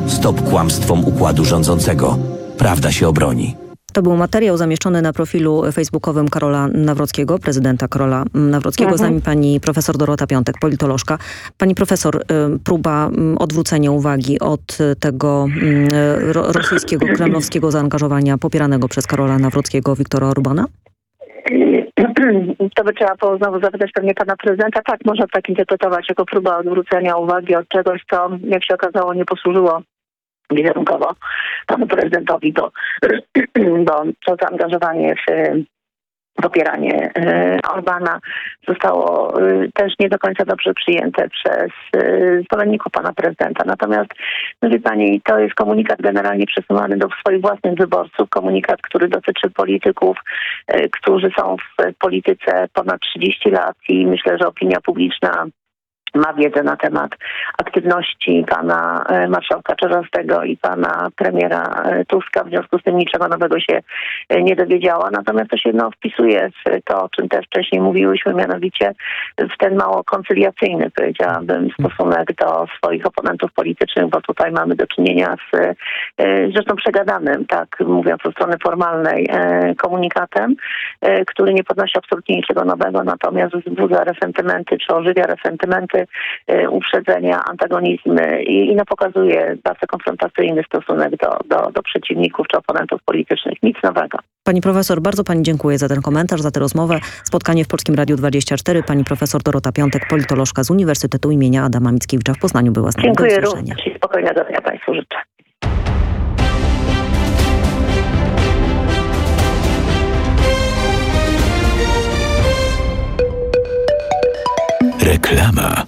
Stop kłamstwom układu rządzącego. Prawda się obroni. To był materiał zamieszczony na profilu facebookowym Karola Nawrockiego, prezydenta Karola Nawrockiego. Mhm. Z nami pani profesor Dorota Piątek, politolożka. Pani profesor, y, próba y, odwrócenia uwagi od y, tego y, ro, rosyjskiego, kremlowskiego zaangażowania popieranego przez Karola Nawrockiego Wiktora Orbana? To by trzeba było znowu zapytać pewnie pana prezydenta. Tak, można tak interpretować jako próba odwrócenia uwagi od czegoś, co jak się okazało nie posłużyło wizerunkowo panu prezydentowi, bo, bo to zaangażowanie w popieranie e, Orbana zostało e, też nie do końca dobrze przyjęte przez e, zwolenników pana prezydenta. Natomiast, no wie pani, to jest komunikat generalnie przesyłany do swoich własnych wyborców, komunikat, który dotyczy polityków, którzy są w polityce ponad 30 lat i myślę, że opinia publiczna ma wiedzę na temat aktywności pana e, marszałka Czarzastego i pana premiera e, Tuska. W związku z tym niczego nowego się e, nie dowiedziała. Natomiast to się no, wpisuje w to, o czym też wcześniej mówiłyśmy, mianowicie w ten mało koncyliacyjny, powiedziałabym, stosunek do swoich oponentów politycznych, bo tutaj mamy do czynienia z zresztą przegadanym, tak mówiąc o strony formalnej, komunikatem, który nie podnosi absolutnie niczego nowego, natomiast wzbudza resentymenty czy ożywia resentymenty Y, uprzedzenia, antagonizmy i, i no pokazuje bardzo konfrontacyjny stosunek do, do, do przeciwników czy oponentów politycznych. Nic nowego. Pani profesor, bardzo Pani dziękuję za ten komentarz, za tę rozmowę. Spotkanie w Polskim Radiu 24. Pani profesor Dorota Piątek, politolożka z Uniwersytetu imienia Adama Mickiewicza w Poznaniu była z nami. Dziękuję również i spokojnego dnia Państwu życzę. Reklama.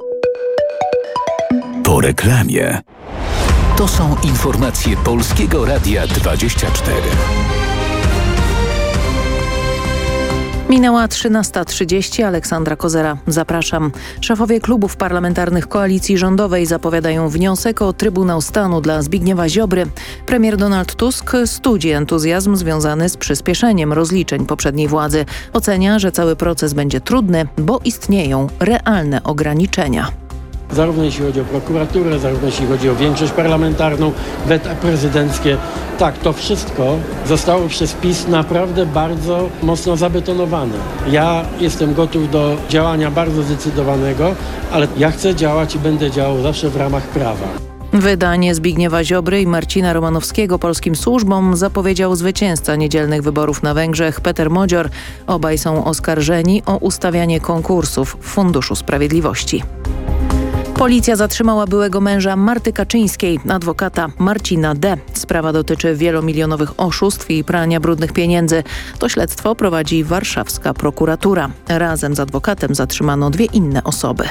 Po reklamie. To są informacje Polskiego Radia 24. Minęła 13.30. Aleksandra Kozera. Zapraszam. Szefowie klubów parlamentarnych koalicji rządowej zapowiadają wniosek o Trybunał Stanu dla Zbigniewa Ziobry. Premier Donald Tusk studzi entuzjazm związany z przyspieszeniem rozliczeń poprzedniej władzy. Ocenia, że cały proces będzie trudny, bo istnieją realne ograniczenia zarówno jeśli chodzi o prokuraturę, zarówno jeśli chodzi o większość parlamentarną, weta prezydenckie. Tak, to wszystko zostało przez PiS naprawdę bardzo mocno zabetonowane. Ja jestem gotów do działania bardzo zdecydowanego, ale ja chcę działać i będę działał zawsze w ramach prawa. Wydanie Zbigniewa Ziobry i Marcina Romanowskiego polskim służbom zapowiedział zwycięzca niedzielnych wyborów na Węgrzech Peter Modzior. Obaj są oskarżeni o ustawianie konkursów w Funduszu Sprawiedliwości. Policja zatrzymała byłego męża Marty Kaczyńskiej, adwokata Marcina D. Sprawa dotyczy wielomilionowych oszustw i prania brudnych pieniędzy. To śledztwo prowadzi warszawska prokuratura. Razem z adwokatem zatrzymano dwie inne osoby.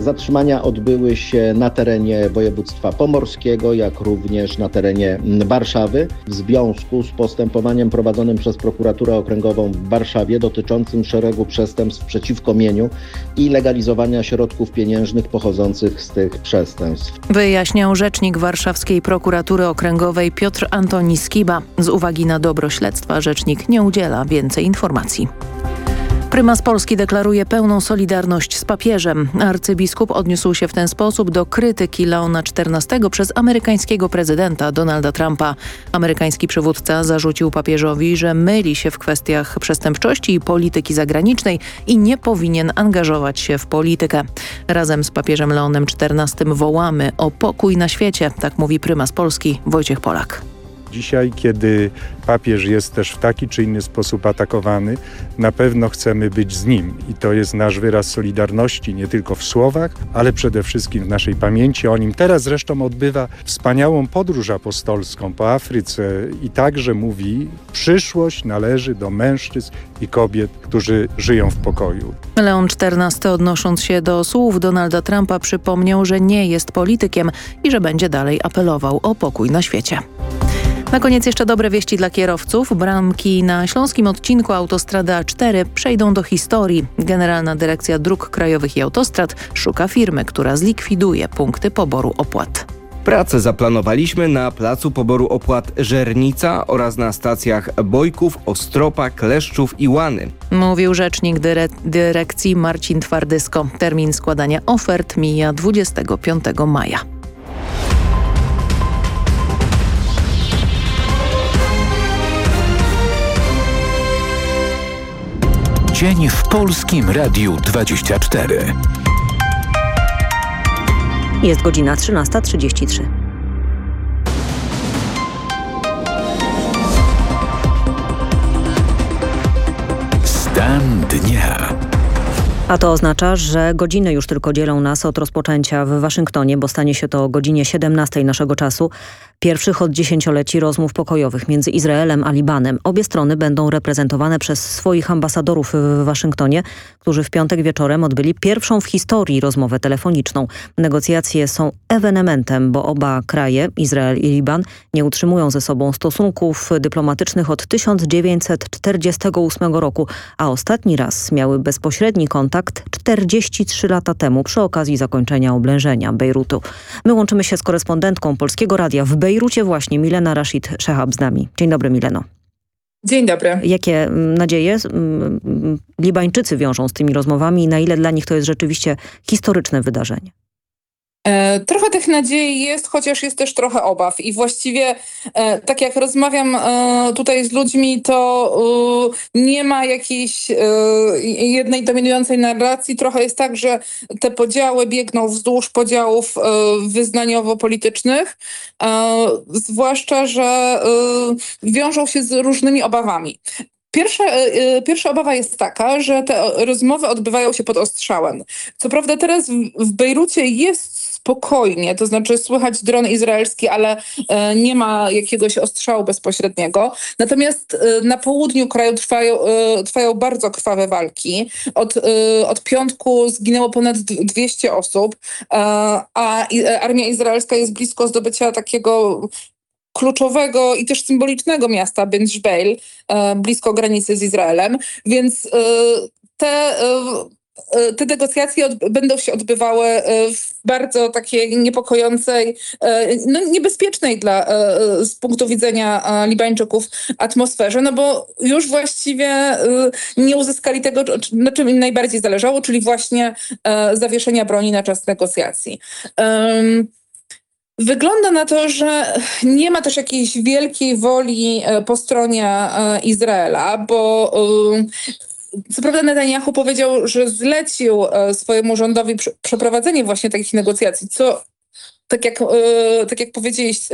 Zatrzymania odbyły się na terenie województwa pomorskiego, jak również na terenie Warszawy w związku z postępowaniem prowadzonym przez prokuraturę okręgową w Warszawie dotyczącym szeregu przestępstw przeciwko mieniu i legalizowania środków pieniężnych pochodzących z tych przestępstw. Wyjaśniał rzecznik warszawskiej prokuratury okręgowej Piotr Antoni Skiba. Z uwagi na dobro śledztwa rzecznik nie udziela więcej informacji. Prymas Polski deklaruje pełną solidarność z papieżem. Arcybiskup odniósł się w ten sposób do krytyki Leona XIV przez amerykańskiego prezydenta Donalda Trumpa. Amerykański przywódca zarzucił papieżowi, że myli się w kwestiach przestępczości i polityki zagranicznej i nie powinien angażować się w politykę. Razem z papieżem Leonem XIV wołamy o pokój na świecie, tak mówi prymas Polski Wojciech Polak. Dzisiaj, kiedy papież jest też w taki czy inny sposób atakowany, na pewno chcemy być z nim i to jest nasz wyraz solidarności nie tylko w słowach, ale przede wszystkim w naszej pamięci o nim. Teraz zresztą odbywa wspaniałą podróż apostolską po Afryce i także mówi, przyszłość należy do mężczyzn i kobiet, którzy żyją w pokoju. Leon XIV odnosząc się do słów Donalda Trumpa przypomniał, że nie jest politykiem i że będzie dalej apelował o pokój na świecie. Na koniec jeszcze dobre wieści dla kierowców. Bramki na śląskim odcinku autostrada 4 przejdą do historii. Generalna Dyrekcja Dróg Krajowych i Autostrad szuka firmy, która zlikwiduje punkty poboru opłat. Pracę zaplanowaliśmy na placu poboru opłat Żernica oraz na stacjach Bojków, Ostropa, Kleszczów i Łany. Mówił rzecznik dyre dyrekcji Marcin Twardysko. Termin składania ofert mija 25 maja. Dzień w Polskim Radiu 24. Jest godzina 13.33. Stan dnia. A to oznacza, że godziny już tylko dzielą nas od rozpoczęcia w Waszyngtonie, bo stanie się to o godzinie 17 naszego czasu, pierwszych od dziesięcioleci rozmów pokojowych między Izraelem a Libanem. Obie strony będą reprezentowane przez swoich ambasadorów w Waszyngtonie, którzy w piątek wieczorem odbyli pierwszą w historii rozmowę telefoniczną. Negocjacje są ewenementem, bo oba kraje, Izrael i Liban, nie utrzymują ze sobą stosunków dyplomatycznych od 1948 roku, a ostatni raz miały bezpośredni kontakt 43 lata temu przy okazji zakończenia oblężenia Bejrutu. My łączymy się z korespondentką Polskiego Radia w Bejrucie właśnie, Milena Rashid Szehab z nami. Dzień dobry Mileno. Dzień dobry. Jakie mm, nadzieje mm, mm, Libańczycy wiążą z tymi rozmowami i na ile dla nich to jest rzeczywiście historyczne wydarzenie? E, trochę tych nadziei jest, chociaż jest też trochę obaw. I właściwie, e, tak jak rozmawiam e, tutaj z ludźmi, to nie ma jakiejś jednej dominującej narracji. Trochę jest tak, że te podziały biegną wzdłuż podziałów wyznaniowo-politycznych, zwłaszcza, że wiążą się z różnymi obawami. Pierwsza, pierwsza obawa jest taka, że te rozmowy odbywają się pod ostrzałem. Co prawda teraz w Bejrucie jest spokojnie, to znaczy słychać drony izraelskie, ale e, nie ma jakiegoś ostrzału bezpośredniego. Natomiast e, na południu kraju trwają, e, trwają bardzo krwawe walki. Od, od piątku zginęło ponad 200 osób, a armia izraelska jest blisko zdobycia takiego kluczowego i też symbolicznego miasta Ben Jbeil, blisko granicy z Izraelem, więc te te negocjacje od, będą się odbywały e, w bardzo takiej niepokojącej, e, no niebezpiecznej dla, z punktu widzenia Libańczyków atmosferze, no bo już właściwie nie uzyskali tego, na czym im najbardziej zależało, czyli właśnie zawieszenia broni na czas negocjacji. Wygląda na to, że nie ma też jakiejś wielkiej woli po stronie Izraela, bo co prawda Netanyahu powiedział, że zlecił e, swojemu rządowi przeprowadzenie właśnie takich negocjacji, co tak jak, e, tak jak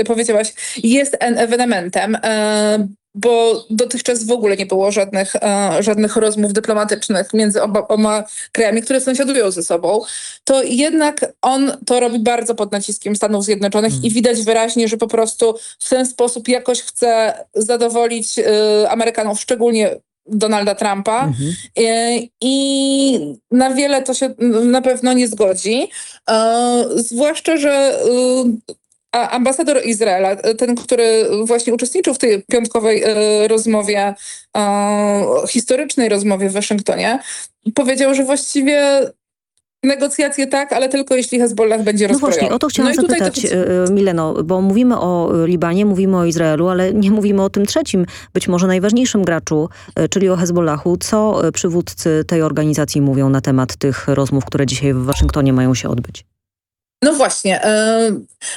powiedziałaś, jest ewenementem, e, bo dotychczas w ogóle nie było żadnych, żadnych rozmów dyplomatycznych między oboma krajami, które sąsiadują ze sobą, to jednak on to robi bardzo pod naciskiem Stanów Zjednoczonych hmm. i widać wyraźnie, że po prostu w ten sposób jakoś chce zadowolić Amerykanów, szczególnie Donalda Trumpa mhm. E, i na wiele to się na pewno nie zgodzi. E, zwłaszcza, że e, ambasador Izraela, ten, który właśnie uczestniczył w tej piątkowej rozmowie, historycznej rozmowie w Waszyngtonie, powiedział, że właściwie Negocjacje tak, ale tylko jeśli Hezbollah będzie rozbrojony. No właśnie, o to chciałam no zapytać, to... E, e, Mileno, bo mówimy o Libanie, mówimy o Izraelu, ale nie mówimy o tym trzecim, być może najważniejszym graczu, e, czyli o Hezbollahu. Co przywódcy tej organizacji mówią na temat tych rozmów, które dzisiaj w Waszyngtonie mają się odbyć? No właśnie.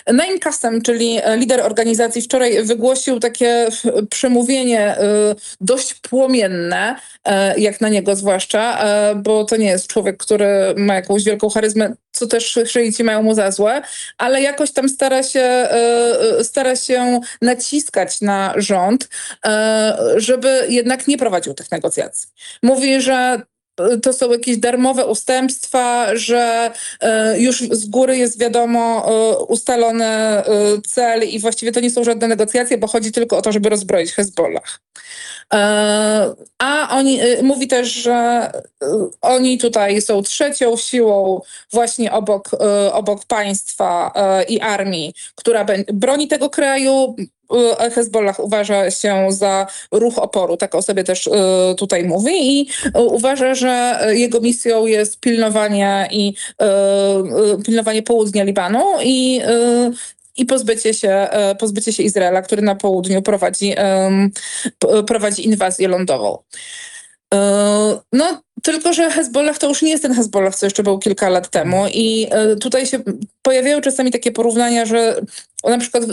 Naim Kassem, czyli lider organizacji, wczoraj wygłosił takie przemówienie dość płomienne, jak na niego zwłaszcza, bo to nie jest człowiek, który ma jakąś wielką charyzmę, co też szyici mają mu za złe, ale jakoś tam stara się, stara się naciskać na rząd, żeby jednak nie prowadził tych negocjacji. Mówi, że to są jakieś darmowe ustępstwa, że e, już z góry jest wiadomo e, ustalony e, cel i właściwie to nie są żadne negocjacje, bo chodzi tylko o to, żeby rozbroić Hezbollah. A oni, mówi też, że oni tutaj są trzecią siłą właśnie obok, obok państwa i armii, która broni tego kraju, Hezbollah uważa się za ruch oporu, tak o sobie też e, tutaj mówi i uważa, że jego misją jest pilnowanie i e, pilnowanie południa Libanu i i pozbycie się, pozbycie się Izraela, który na południu prowadzi, prowadzi inwazję lądową. No, tylko, że Hezbollah to już nie jest ten Hezbollah, co jeszcze był kilka lat temu i tutaj się pojawiają czasami takie porównania, że na przykład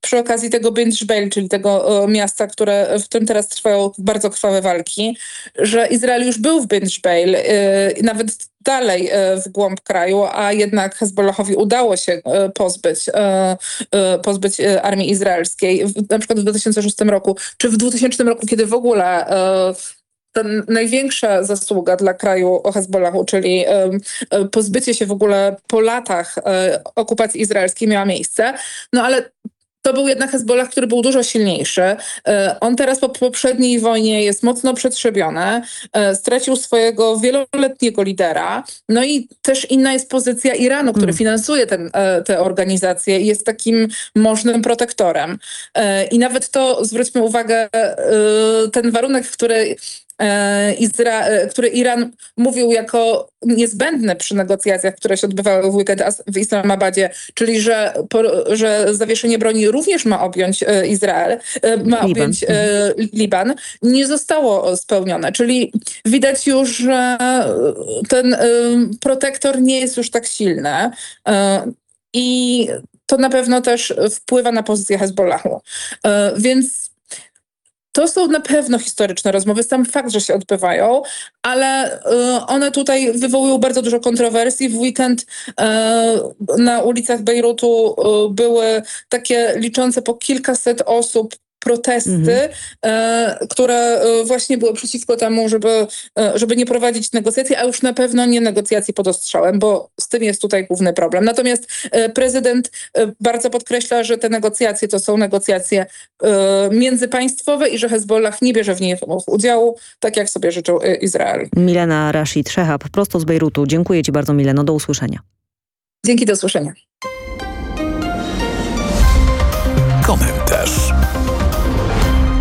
przy okazji tego Bindżbel, czyli tego miasta, które, w którym teraz trwają bardzo krwawe walki, że Izrael już był w Bindżbel, nawet dalej w głąb kraju, a jednak Hezbollahowi udało się pozbyć, pozbyć armii izraelskiej, na przykład w 2006 roku, czy w 2000 roku, kiedy w ogóle ta największa zasługa dla kraju Hezbollahu, czyli pozbycie się w ogóle po latach e, okupacji izraelskiej miała miejsce. No ale to był jednak Hezbollah, który był dużo silniejszy. E, on teraz po poprzedniej wojnie jest mocno przetrzebiony, e, stracił swojego wieloletniego lidera. No i też inna jest pozycja Iranu, który hmm. finansuje ten, te organizacje i jest takim możnym protektorem. I nawet to, zwróćmy uwagę, ten warunek, który E, Izra e, który Iran mówił jako niezbędne przy negocjacjach, które się odbywały w weekend w Islamabadzie, czyli że, że zawieszenie broni również ma objąć e, Izrael, ma Liban. objąć Liban, nie zostało spełnione. Czyli widać już, że ten protektor nie jest już tak silny. I to na pewno też wpływa na pozycję Hezbollahu. Więc to są na pewno historyczne rozmowy, sam fakt, że się odbywają, ale y, one tutaj wywołują bardzo dużo kontrowersji. W weekend y, na ulicach Bejrutu y, były takie liczące po kilkaset osób protesty, mhm. e, które e, właśnie były przeciwko temu, żeby, e, żeby nie prowadzić negocjacji, a już na pewno nie negocjacji pod ostrzałem, bo z tym jest tutaj główny problem. Natomiast e, prezydent e, bardzo podkreśla, że te negocjacje to są negocjacje e, międzypaństwowe i że Hezbollah nie bierze w nich udziału, tak jak sobie życzył Izrael. Milena Rashid Szehab, prosto z Bejrutu. Dziękuję Ci bardzo Mileno, do usłyszenia. Dzięki, do usłyszenia. Komentarz.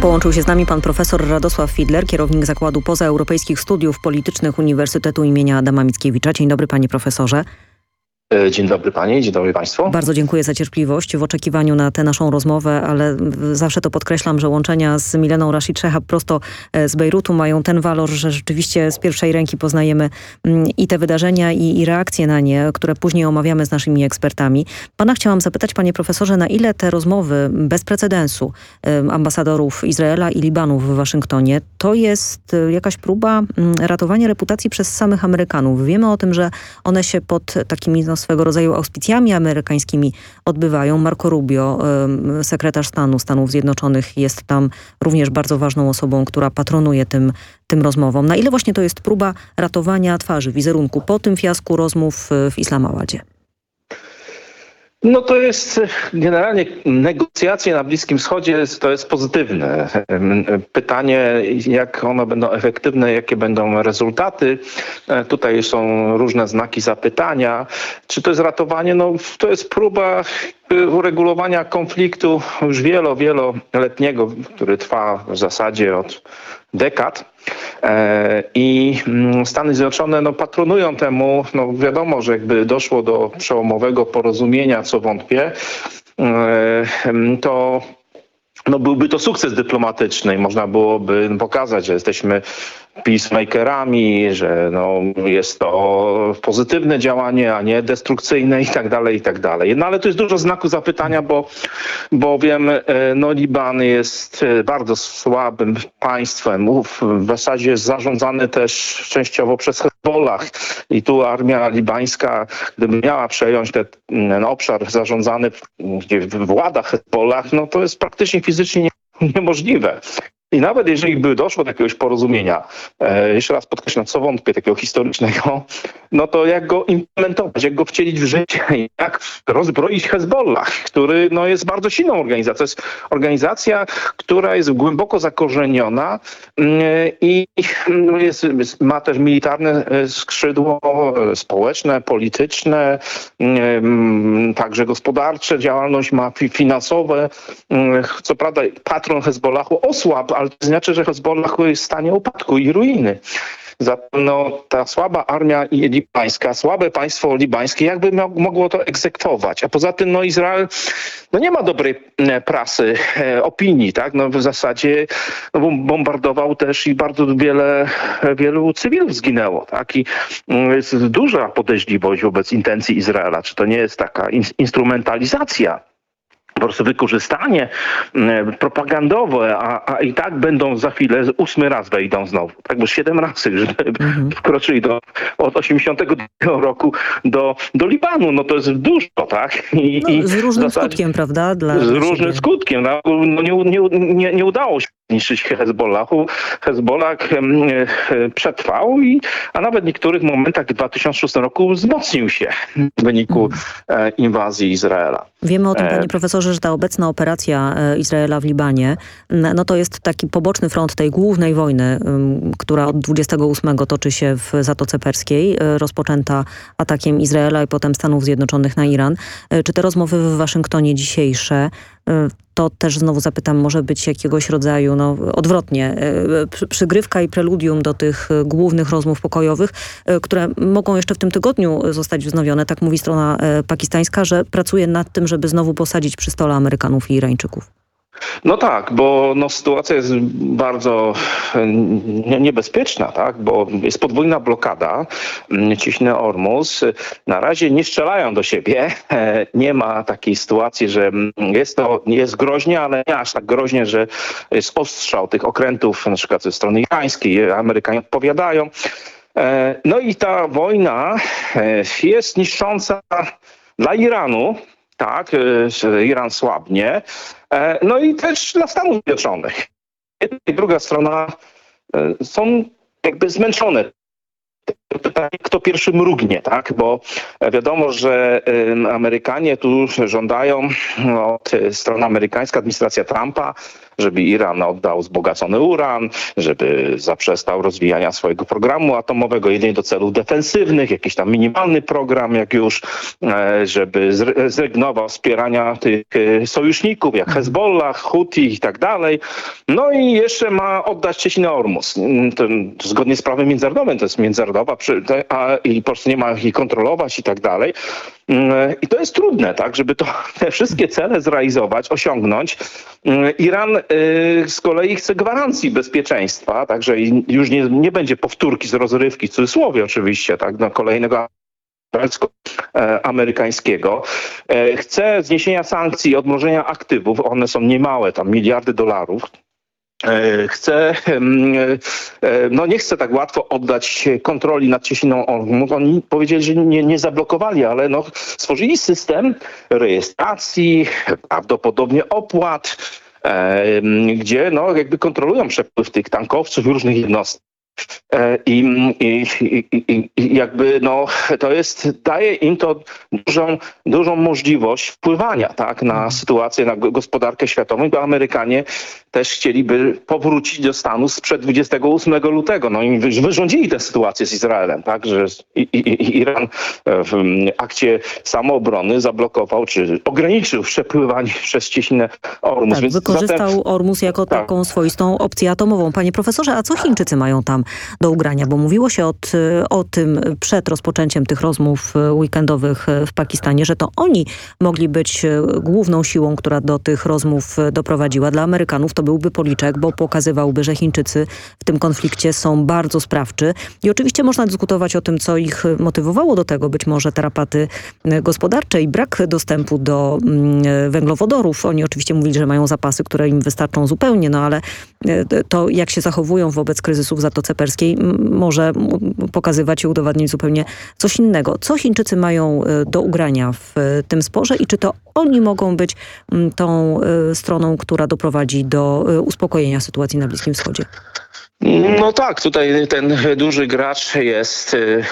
Połączył się z nami pan profesor Radosław Fidler, kierownik Zakładu Pozaeuropejskich Studiów Politycznych Uniwersytetu imienia Adama Mickiewicza. Dzień dobry panie profesorze. E, dzień dobry Panie, dzień dobry Państwu. Bardzo dziękuję za cierpliwość w oczekiwaniu na tę naszą rozmowę, ale zawsze to podkreślam, że łączenia z Mileną Rashid Shehab prosto e, z Bejrutu mają ten walor, że rzeczywiście z pierwszej ręki poznajemy mm, i te wydarzenia i, i reakcje na nie, które później omawiamy z naszymi ekspertami. Pana chciałam zapytać Panie Profesorze, na ile te rozmowy bez precedensu ambasadorów Izraela i Libanu w Waszyngtonie to jest e, jakaś próba mm, ratowania reputacji przez samych Amerykanów. Wiemy o tym, że one się pod takimi no, swego rodzaju auspicjami amerykańskimi odbywają. Marco Rubio, sekretarz stanu Stanów Zjednoczonych jest tam również bardzo ważną osobą, która patronuje tym, tym rozmowom. Na ile właśnie to jest próba ratowania twarzy, wizerunku po tym fiasku rozmów w Islamabadzie? No to jest generalnie negocjacje na Bliskim Wschodzie to jest pozytywne. Pytanie, jak one będą efektywne, jakie będą rezultaty. E, tutaj są różne znaki zapytania. Czy to jest ratowanie? No to jest próba uregulowania konfliktu już wielo, wieloletniego, który trwa w zasadzie od dekad. E, I mm, Stany Zjednoczone no, patronują temu. No, wiadomo, że jakby doszło do przełomowego porozumienia, co wątpię, e, to no byłby to sukces dyplomatyczny i można byłoby pokazać, że jesteśmy peacemakerami, że no, jest to pozytywne działanie, a nie destrukcyjne i tak dalej, i tak dalej. No ale tu jest dużo znaku zapytania, bo, bowiem e, no, Liban jest e, bardzo słabym państwem. W zasadzie jest zarządzany też częściowo przez Hezbollah i tu armia libańska, gdyby miała przejąć ten, ten obszar zarządzany, gdzie włada Hezbollah, no to jest praktycznie fizycznie niemożliwe. I nawet jeżeli by doszło do jakiegoś porozumienia, e, jeszcze raz podkreślam, co wątpię, takiego historycznego, no to jak go implementować, jak go wcielić w życie, jak rozbroić Hezbollah, który no, jest bardzo silną organizacją. To jest organizacja, która jest głęboko zakorzeniona mm, i no, ma też militarne e, skrzydło e, społeczne, polityczne, mm, także gospodarcze, działalność ma finansowe. Mm, co prawda patron Hezbollahu osłabł, ale to znaczy, że Hezbollah jest w stanie upadku i ruiny. Zatem no, ta słaba armia libańska, słabe państwo libańskie jakby mogło to egzekwować. A poza tym no, Izrael no, nie ma dobrej e, prasy, e, opinii. Tak? No, w zasadzie no, bombardował też i bardzo wiele, wielu cywilów zginęło. Tak? I mm, jest duża podejrzliwość wobec intencji Izraela. Czy to nie jest taka in instrumentalizacja po prostu wykorzystanie mm, propagandowe, a, a, i tak będą za chwilę, ósmy raz wejdą znowu, tak bo siedem razy już mhm. wkroczyli do, od 82 roku do, do Libanu, no to jest dużo, tak? I, no, z różnym zasadzie, skutkiem, prawda? Dla z różnym siebie. skutkiem, no, no nie, nie, nie, nie udało się niszczyć Hezbollahu. Hezbollah e, przetrwał, i, a nawet w niektórych momentach w 2006 roku wzmocnił się w wyniku e, inwazji Izraela. Wiemy o tym, panie profesorze, że ta obecna operacja e, Izraela w Libanie, no to jest taki poboczny front tej głównej wojny, która od 28 toczy się w Zatoce Perskiej, rozpoczęta atakiem Izraela i potem Stanów Zjednoczonych na Iran. Czy te rozmowy w Waszyngtonie dzisiejsze to też znowu zapytam, może być jakiegoś rodzaju, no odwrotnie, e, przygrywka i preludium do tych e, głównych rozmów pokojowych, e, które mogą jeszcze w tym tygodniu zostać wznowione. Tak mówi strona pakistańska, że pracuje nad tym, żeby znowu posadzić przy stole Amerykanów i Irańczyków. No tak, bo no, sytuacja jest bardzo niebezpieczna, tak? bo jest podwójna blokada mm, Ciśnę Ormus. Na razie nie strzelają do siebie. Nie ma takiej sytuacji, że mm, jest to jest groźnie, ale nie aż tak groźnie, że jest ostrzał tych okrętów na przykład ze strony irańskiej. Amerykanie odpowiadają. E, no i ta wojna e, jest niszcząca dla Iranu, tak, e, Iran słabnie, e, no i też dla Stanów Zjednoczonych. Jedna i druga strona e, są jakby zmęczone pytanie, kto pierwszy mrugnie, tak? Bo wiadomo, że Amerykanie tu żądają od strony amerykańskiej, administracja Trumpa, żeby Iran oddał wzbogacony uran, żeby zaprzestał rozwijania swojego programu atomowego jedynie do celów defensywnych, jakiś tam minimalny program, jak już, e, żeby zrezygnował wspierania tych e, sojuszników, jak Hezbollah, Houthi i tak dalej. No i jeszcze ma oddać Cieśninę Ormus. Mm, zgodnie z prawem międzynarodowym, to jest międzynarodowa, a, i po prostu nie ma ich kontrolować i tak dalej. Mm, I to jest trudne, tak, żeby to, te wszystkie cele zrealizować, osiągnąć. Mm, Iran y, z kolei chce gwarancji bezpieczeństwa, także już nie, nie będzie powtórki z rozrywki, w cudzysłowie oczywiście, tak, no, kolejnego e, amerykańskiego. E, chce zniesienia sankcji, odmrożenia aktywów, one są niemałe, tam miliardy dolarów, chce, e, no nie chce tak łatwo oddać kontroli nad Ciesiną Ormus. Oni powiedzieli, że nie, nie zablokowali, ale no, stworzyli system rejestracji, prawdopodobnie opłat, gdzie no, jakby kontrolują przepływ tych tankowców i różnych jednostek. E, I, i, i, I, jakby no, to jest, daje im to dużą, dużą możliwość wpływania tak, na mhm. sytuację, na gospodarkę światową, bo Amerykanie też chcieliby powrócić do stanu sprzed 28 lutego. No i wyrządzili tę sytuację z Izraelem, tak, że Iran w akcie samoobrony zablokował czy ograniczył przepływanie przez cieśninę Ormus. Tak, Więc wykorzystał zatem... Ormus jako tak. taką swoistą opcję atomową. Panie profesorze, a co Chińczycy mają tam do ugrania? Bo mówiło się od, o tym przed rozpoczęciem tych rozmów weekendowych w Pakistanie, że to oni mogli być główną siłą, która do tych rozmów doprowadziła. Dla Amerykanów to byłby policzek, bo pokazywałby, że Chińczycy w tym konflikcie są bardzo sprawczy. I oczywiście można dyskutować o tym, co ich motywowało do tego. Być może tarapaty gospodarcze i brak dostępu do mm, węglowodorów. Oni oczywiście mówili, że mają zapasy, które im wystarczą zupełnie, no ale e, to jak się zachowują wobec kryzysów w Zatoce Perskiej może pokazywać i udowadniać zupełnie coś innego. Co Chińczycy mają e, do ugrania w e, tym sporze i czy to oni mogą być tą stroną, która doprowadzi do Y, uspokojenia sytuacji na Bliskim Wschodzie? No tak, tutaj ten duży gracz jest, y,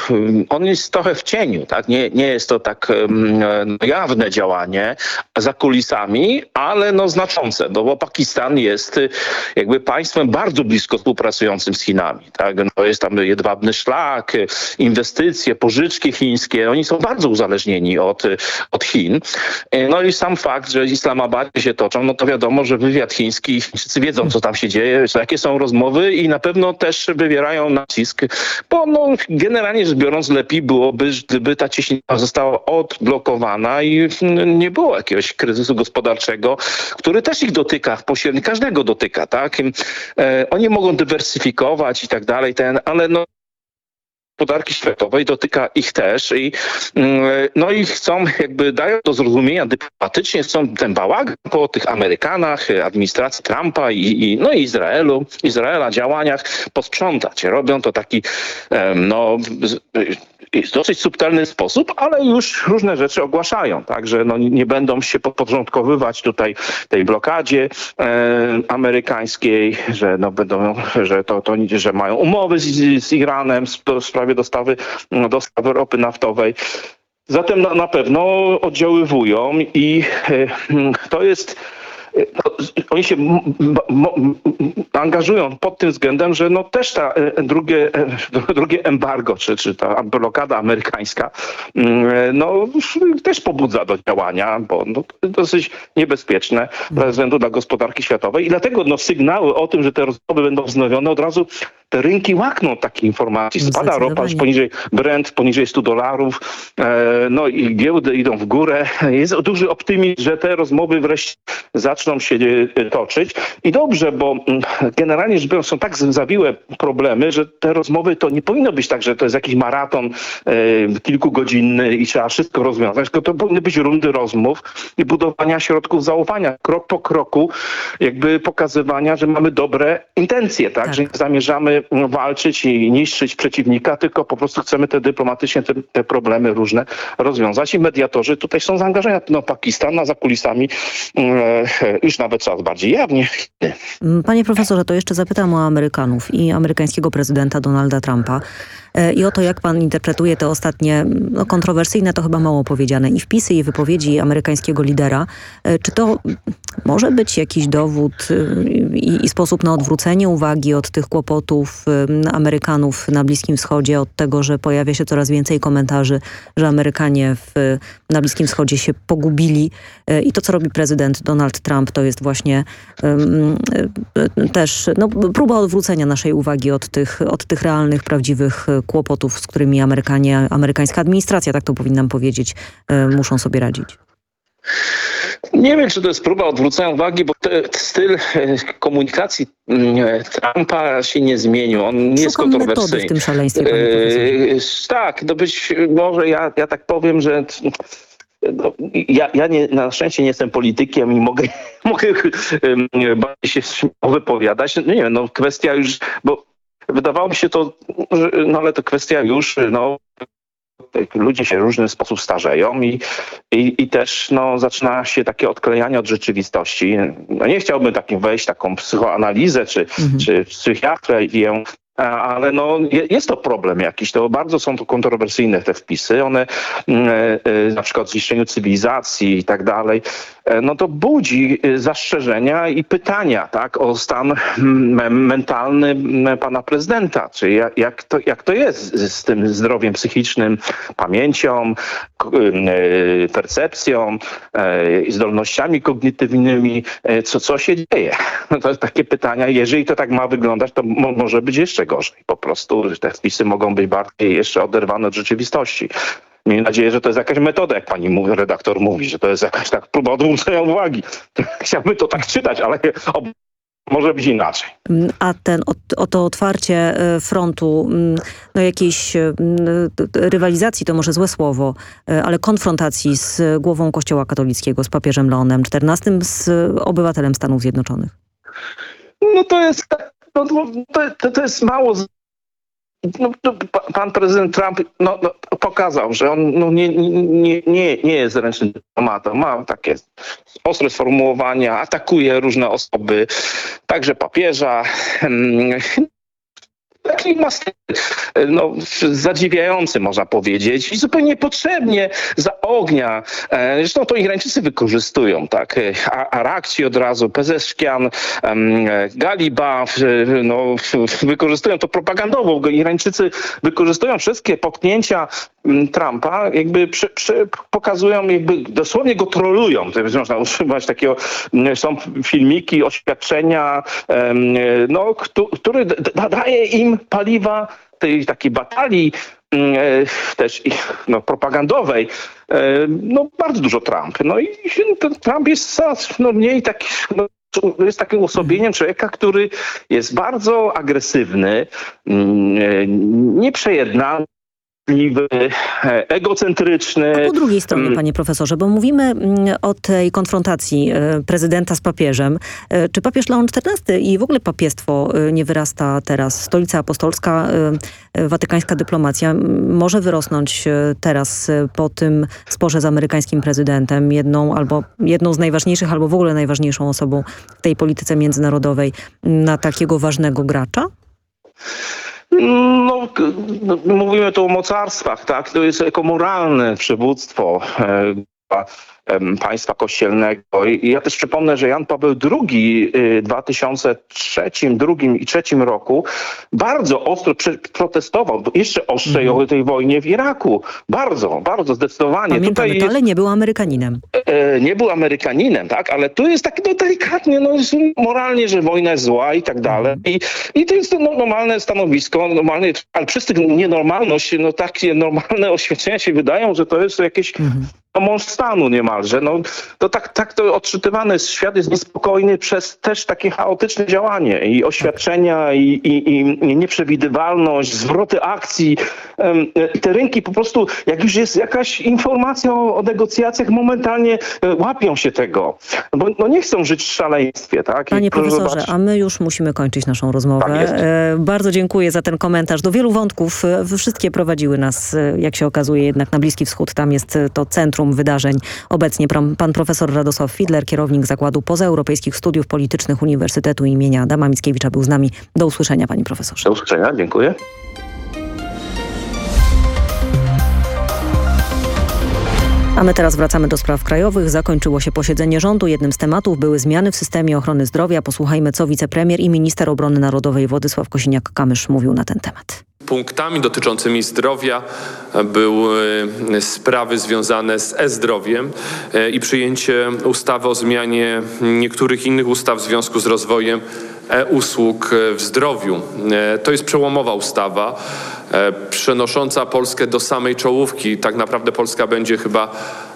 on jest trochę w cieniu, tak? Nie, nie jest to tak no, jawne działanie za kulisami, ale no znaczące, no bo Pakistan jest y, jakby państwem bardzo blisko współpracującym z Chinami, tak? No jest tam jedwabny szlak, inwestycje, pożyczki chińskie, oni są bardzo uzależnieni od, od Chin. No i sam fakt, że Islamabadzie się toczą, no to wiadomo, że wywiad chiński, wszyscy wiedzą, co tam się dzieje, jakie są rozmowy i na na pewno też wywierają nacisk, bo no, generalnie rzecz biorąc lepiej byłoby, gdyby ta cieśnina została odblokowana i nie było jakiegoś kryzysu gospodarczego, który też ich dotyka, pośrednio każdego dotyka, tak? E, oni mogą dywersyfikować i tak dalej, ten, ale no gospodarki światowej dotyka ich też i no i chcą jakby dają do zrozumienia dyplomatycznie chcą ten bałagan po tych Amerykanach, administracji Trumpa i, i no i Izraelu, Izraela działaniach posprzątać. Robią to taki no w dosyć subtelny sposób, ale już różne rzeczy ogłaszają, także no nie będą się podporządkowywać tutaj tej blokadzie e, amerykańskiej, że no będą, że to, to że mają umowy z, z Iranem w sprawie dostawy, dostawy ropy naftowej. Zatem na, na pewno oddziaływują i e, to jest no, oni się angażują pod tym względem, że no też ta e, drugie, e, drugie embargo, czy, czy ta blokada amerykańska, mm, no też pobudza do działania, bo no, to dosyć niebezpieczne ze względu na gospodarki światowej i dlatego no, sygnały o tym, że te rozmowy będą wznowione od razu te rynki łakną takiej informacji. Spada ropa poniżej Brent, poniżej 100 dolarów, e, no i giełdy idą w górę. Jest duży optymizm, że te rozmowy wreszcie zaczną się e, toczyć. I dobrze, bo mm, generalnie rzecz biorąc są tak zawiłe problemy, że te rozmowy to nie powinno być tak, że to jest jakiś maraton e, kilkugodzinny i trzeba wszystko rozwiązać, tylko to powinny być rundy rozmów i budowania środków zaufania. Krok po kroku jakby pokazywania, że mamy dobre intencje, tak? tak. Że nie zamierzamy walczyć i niszczyć przeciwnika, tylko po prostu chcemy te dyplomatycznie te, te problemy różne rozwiązać i mediatorzy tutaj są zaangażowani. No Pakistan na zakulisami e, już nawet coraz bardziej jawnie. Panie profesorze, to jeszcze zapytam o Amerykanów i amerykańskiego prezydenta Donalda Trumpa. E, i o to, jak pan interpretuje te ostatnie no, kontrowersyjne, to chyba mało powiedziane, i wpisy i wypowiedzi amerykańskiego lidera. E, czy to może być jakiś dowód e, i, i sposób na odwrócenie uwagi od tych kłopotów Amerykanów na Bliskim Wschodzie, od tego, że pojawia się coraz więcej komentarzy, że Amerykanie w, na Bliskim Wschodzie się pogubili i to, co robi prezydent Donald Trump, to jest właśnie um, też no, próba odwrócenia naszej uwagi od tych, od tych realnych, prawdziwych kłopotów, z którymi Amerykanie, amerykańska administracja, tak to powinnam powiedzieć, e, muszą sobie radzić? Nie wiem, czy to jest próba odwrócenia uwagi, bo te, styl e, komunikacji mm, Trumpa się nie zmienił. On nie jest kontrowersyjny. w tym szaleństwie. Yy, tak, to być może ja, ja tak powiem, że no, ja, ja nie, na szczęście nie jestem politykiem i mogę, mogę bardziej się wypowiadać. No nie wiem, no kwestia już, bo Wydawało mi się to, że, no ale to kwestia już, no ludzie się w różny sposób starzeją i, i, i, też no, zaczyna się takie odklejanie od rzeczywistości. No, nie chciałbym takim wejść taką psychoanalizę czy, mhm. czy psychiatrię, ale no, jest to problem jakiś. To bardzo są to kontrowersyjne te wpisy. One mm, e, e, na przykład o zniszczeniu cywilizacji i tak dalej, e, no to budzi zastrzeżenia i pytania tak, o stan mm, mentalny mm, pana prezydenta. Czy jak, to, jak to jest z tym zdrowiem psychicznym, pamięcią, percepcją, zdolnościami kognitywnymi, co, co się dzieje? No to jest takie pytania. Jeżeli to tak ma wyglądać, to może być jeszcze gorzej. Po prostu te wpisy mogą być bardziej jeszcze oderwane od rzeczywistości. Miejmy nadzieję, że to jest jakaś metoda, jak pani mówi, redaktor mówi, że to jest jakaś tak próba odwrócenia uwagi. Chciałbym to tak czytać, ale może być inaczej. A ten, o, o, to otwarcie e, frontu, mm, no jakiejś mm, rywalizacji, to może złe słowo, e, ale konfrontacji z głową Kościoła katolickiego, z papieżem Leonem XIV, z obywatelem Stanów Zjednoczonych? No to jest no, to, to, to jest mało no, pan prezydent Trump no, no, pokazał, że on no, nie, nie, nie, nie jest ręcznym dyplomatą. Ma takie ostre sformułowania, atakuje różne osoby, także papieża. Taki no, zadziwiający można powiedzieć i zupełnie niepotrzebnie zaognia. E, Zresztą to Irańczycy wykorzystują, tak? A- Arakci od razu, Pezeszkian, Galiba, no, wykorzystują to propagandowo. Irańczycy wykorzystują wszystkie potknięcia Trumpa, jakby przy, przy, pokazują, jakby dosłownie go trolują. Można używać takiego, są filmiki, oświadczenia, no, któ- który daje im paliwa tej takiej batalii mm, e, też no, propagandowej, e, no bardzo dużo Trump. No i Trump jest coraz no, mniej taki, no, jest takim uosobieniem człowieka, który jest bardzo agresywny, mm, e, nieprzejednany, e, egocentryczny. Po drugiej stronie, panie profesorze, bo mówimy mm, o tej konfrontacji e, prezydenta z papieżem. E, Czy papież Leon XIV i w ogóle papiestwo nie wyrasta teraz? Stolica apostolska, watykańska dyplomacja może wyrosnąć teraz po tym sporze z amerykańskim prezydentem, jedną albo jedną z najważniejszych, albo w ogóle najważniejszą osobą w tej polityce międzynarodowej na takiego ważnego gracza? No, no, mówimy tu o mocarstwach, tak? To jest jako moralne przywództwo e, państwa kościelnego. I ja też przypomnę, że Jan Paweł II w 2003, drugim i trzecim roku bardzo ostro protestował, jeszcze ostrzej o tej wojnie w Iraku. Bardzo, bardzo zdecydowanie. Pamiętamy Tutaj to, ale nie był Amerykaninem. e, nie był Amerykaninem, tak, ale tu jest tak no, delikatnie, no jest moralnie, że wojna jest zła i tak dalej. I, i to jest no, normalne stanowisko, normalnie, ale przez tę nienormalność, no takie normalne oświadczenia się wydają, że to jest jakieś no, mąż stanu niemalże. No, to tak, tak to odczytywany jest. Świat jest niespokojny przez też takie chaotyczne działanie i oświadczenia i, i, i nieprzewidywalność, zwroty akcji. E, Te rynki po prostu, jak już jest jakaś informacja o, o negocjacjach, momentalnie e, łapią się tego. Bo no, nie chcą żyć w szaleństwie. Tak? I Panie profesorze, zobaczyć- a my już musimy kończyć naszą rozmowę. Tak. E, bardzo dziękuję za ten komentarz. Do wielu wątków wszystkie prowadziły nas, jak się okazuje, jednak na Bliski Wschód. Tam jest to centrum wydarzeń. Obecnie pan profesor Radosław Fidler, kierownik Zakładu Pozaeuropejskich Studiów Politycznych Uniwersytetu imienia Adama Mickiewicza był z nami. Do usłyszenia, panie profesorze. Do usłyszenia, dziękuję. A my teraz wracamy do spraw krajowych. Zakończyło się posiedzenie rządu. Jednym z tematów były zmiany w systemie ochrony zdrowia. Posłuchajmy, co wicepremier i minister obrony narodowej Władysław Kosiniak-Kamysz mówił na ten temat. Punktami dotyczącymi zdrowia były sprawy związane z e-zdrowiem e, i przyjęcie ustawy o zmianie niektórych innych ustaw w związku z rozwojem e-usług w zdrowiu. E, To jest przełomowa ustawa, e, przenosząca Polskę do samej czołówki. Tak naprawdę Polska będzie chyba e,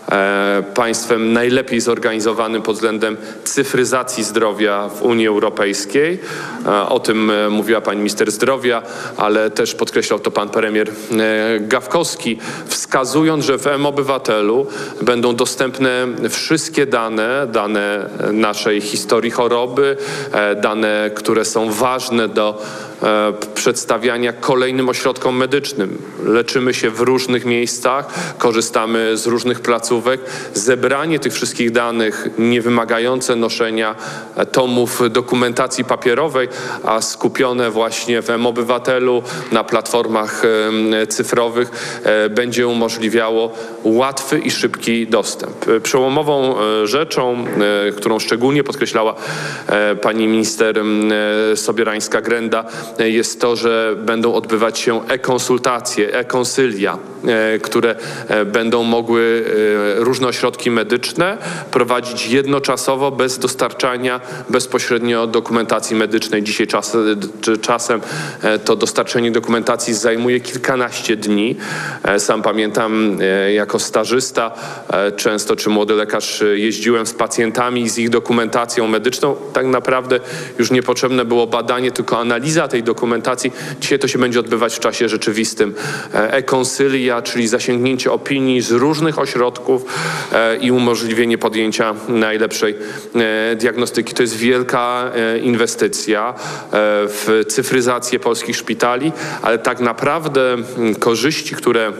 państwem najlepiej zorganizowanym pod względem cyfryzacji zdrowia w Unii Europejskiej. E, O tym e, mówiła pani minister zdrowia, ale też podkreślał to pan premier e, Gawkowski, wskazując, że w M-Obywatelu będą dostępne wszystkie dane, dane naszej historii choroby, e, dane, które są ważne do e, przedstawiania kolejnym ośrodkom medycznym. Leczymy się w różnych miejscach, korzystamy z różnych placówek. Zebranie tych wszystkich danych, nie wymagające noszenia e, tomów dokumentacji papierowej, a skupione właśnie w M-Obywatelu, na platformach cyfrowych, e, będzie umożliwiało łatwy i szybki dostęp. E, Przełomową e, rzeczą, e, którą szczególnie podkreślała e, pani minister e, Sobierańska-Grenda, e, jest to, że będą odbywać się e-konsultacje, e-konsylia, e, które e, będą mogły e, różne ośrodki medyczne prowadzić jednoczasowo, bez dostarczania bezpośrednio dokumentacji medycznej. Dzisiaj czas, czasem to dostarczenie dokumentacji zajmuje kilkanaście dni. Sam pamiętam jako stażysta często czy młody lekarz jeździłem z pacjentami z ich dokumentacją medyczną. Tak naprawdę już niepotrzebne było badanie, tylko analiza tej dokumentacji. Dzisiaj to się będzie odbywać w czasie rzeczywistym. E, E-konsylia, czyli zasięgnięcie opinii z różnych ośrodków e, i umożliwienie podjęcia najlepszej e, diagnostyki. To jest wielka inwestycja w cyfryzację polskich szpitali, ale tak naprawdę korzyści, które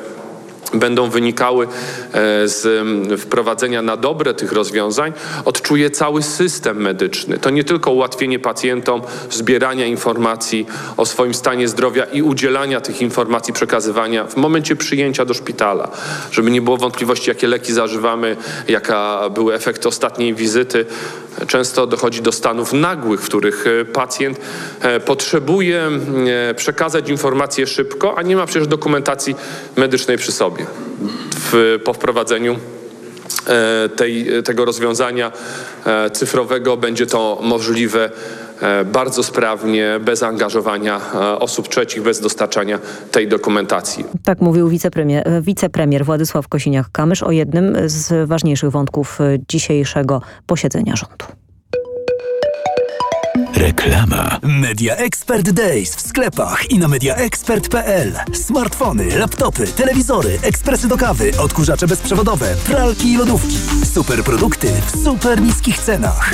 będą wynikały e, z wprowadzenia na dobre tych rozwiązań, odczuje cały system medyczny. To nie tylko ułatwienie pacjentom zbierania informacji o swoim stanie zdrowia i udzielania tych informacji, przekazywania w momencie przyjęcia do szpitala, żeby nie było wątpliwości, jakie leki zażywamy, jaka były efekty ostatniej wizyty. Często dochodzi do stanów nagłych, w których e, pacjent e, potrzebuje przekazać informacje szybko, a nie ma przecież dokumentacji medycznej przy sobie w, po wprowadzeniu e, tej, tego rozwiązania e, cyfrowego będzie to możliwe e, bardzo sprawnie, bez angażowania osób trzecich, bez dostarczania tej dokumentacji. Tak mówił wicepremier, wicepremier Władysław Kosiniak-Kamysz o jednym z ważniejszych wątków dzisiejszego posiedzenia rządu. Reklama. Media Expert Days w sklepach i na mediaexpert.pl. Smartfony, laptopy, telewizory, ekspresy do kawy, odkurzacze bezprzewodowe, pralki i lodówki. Super produkty w super niskich cenach.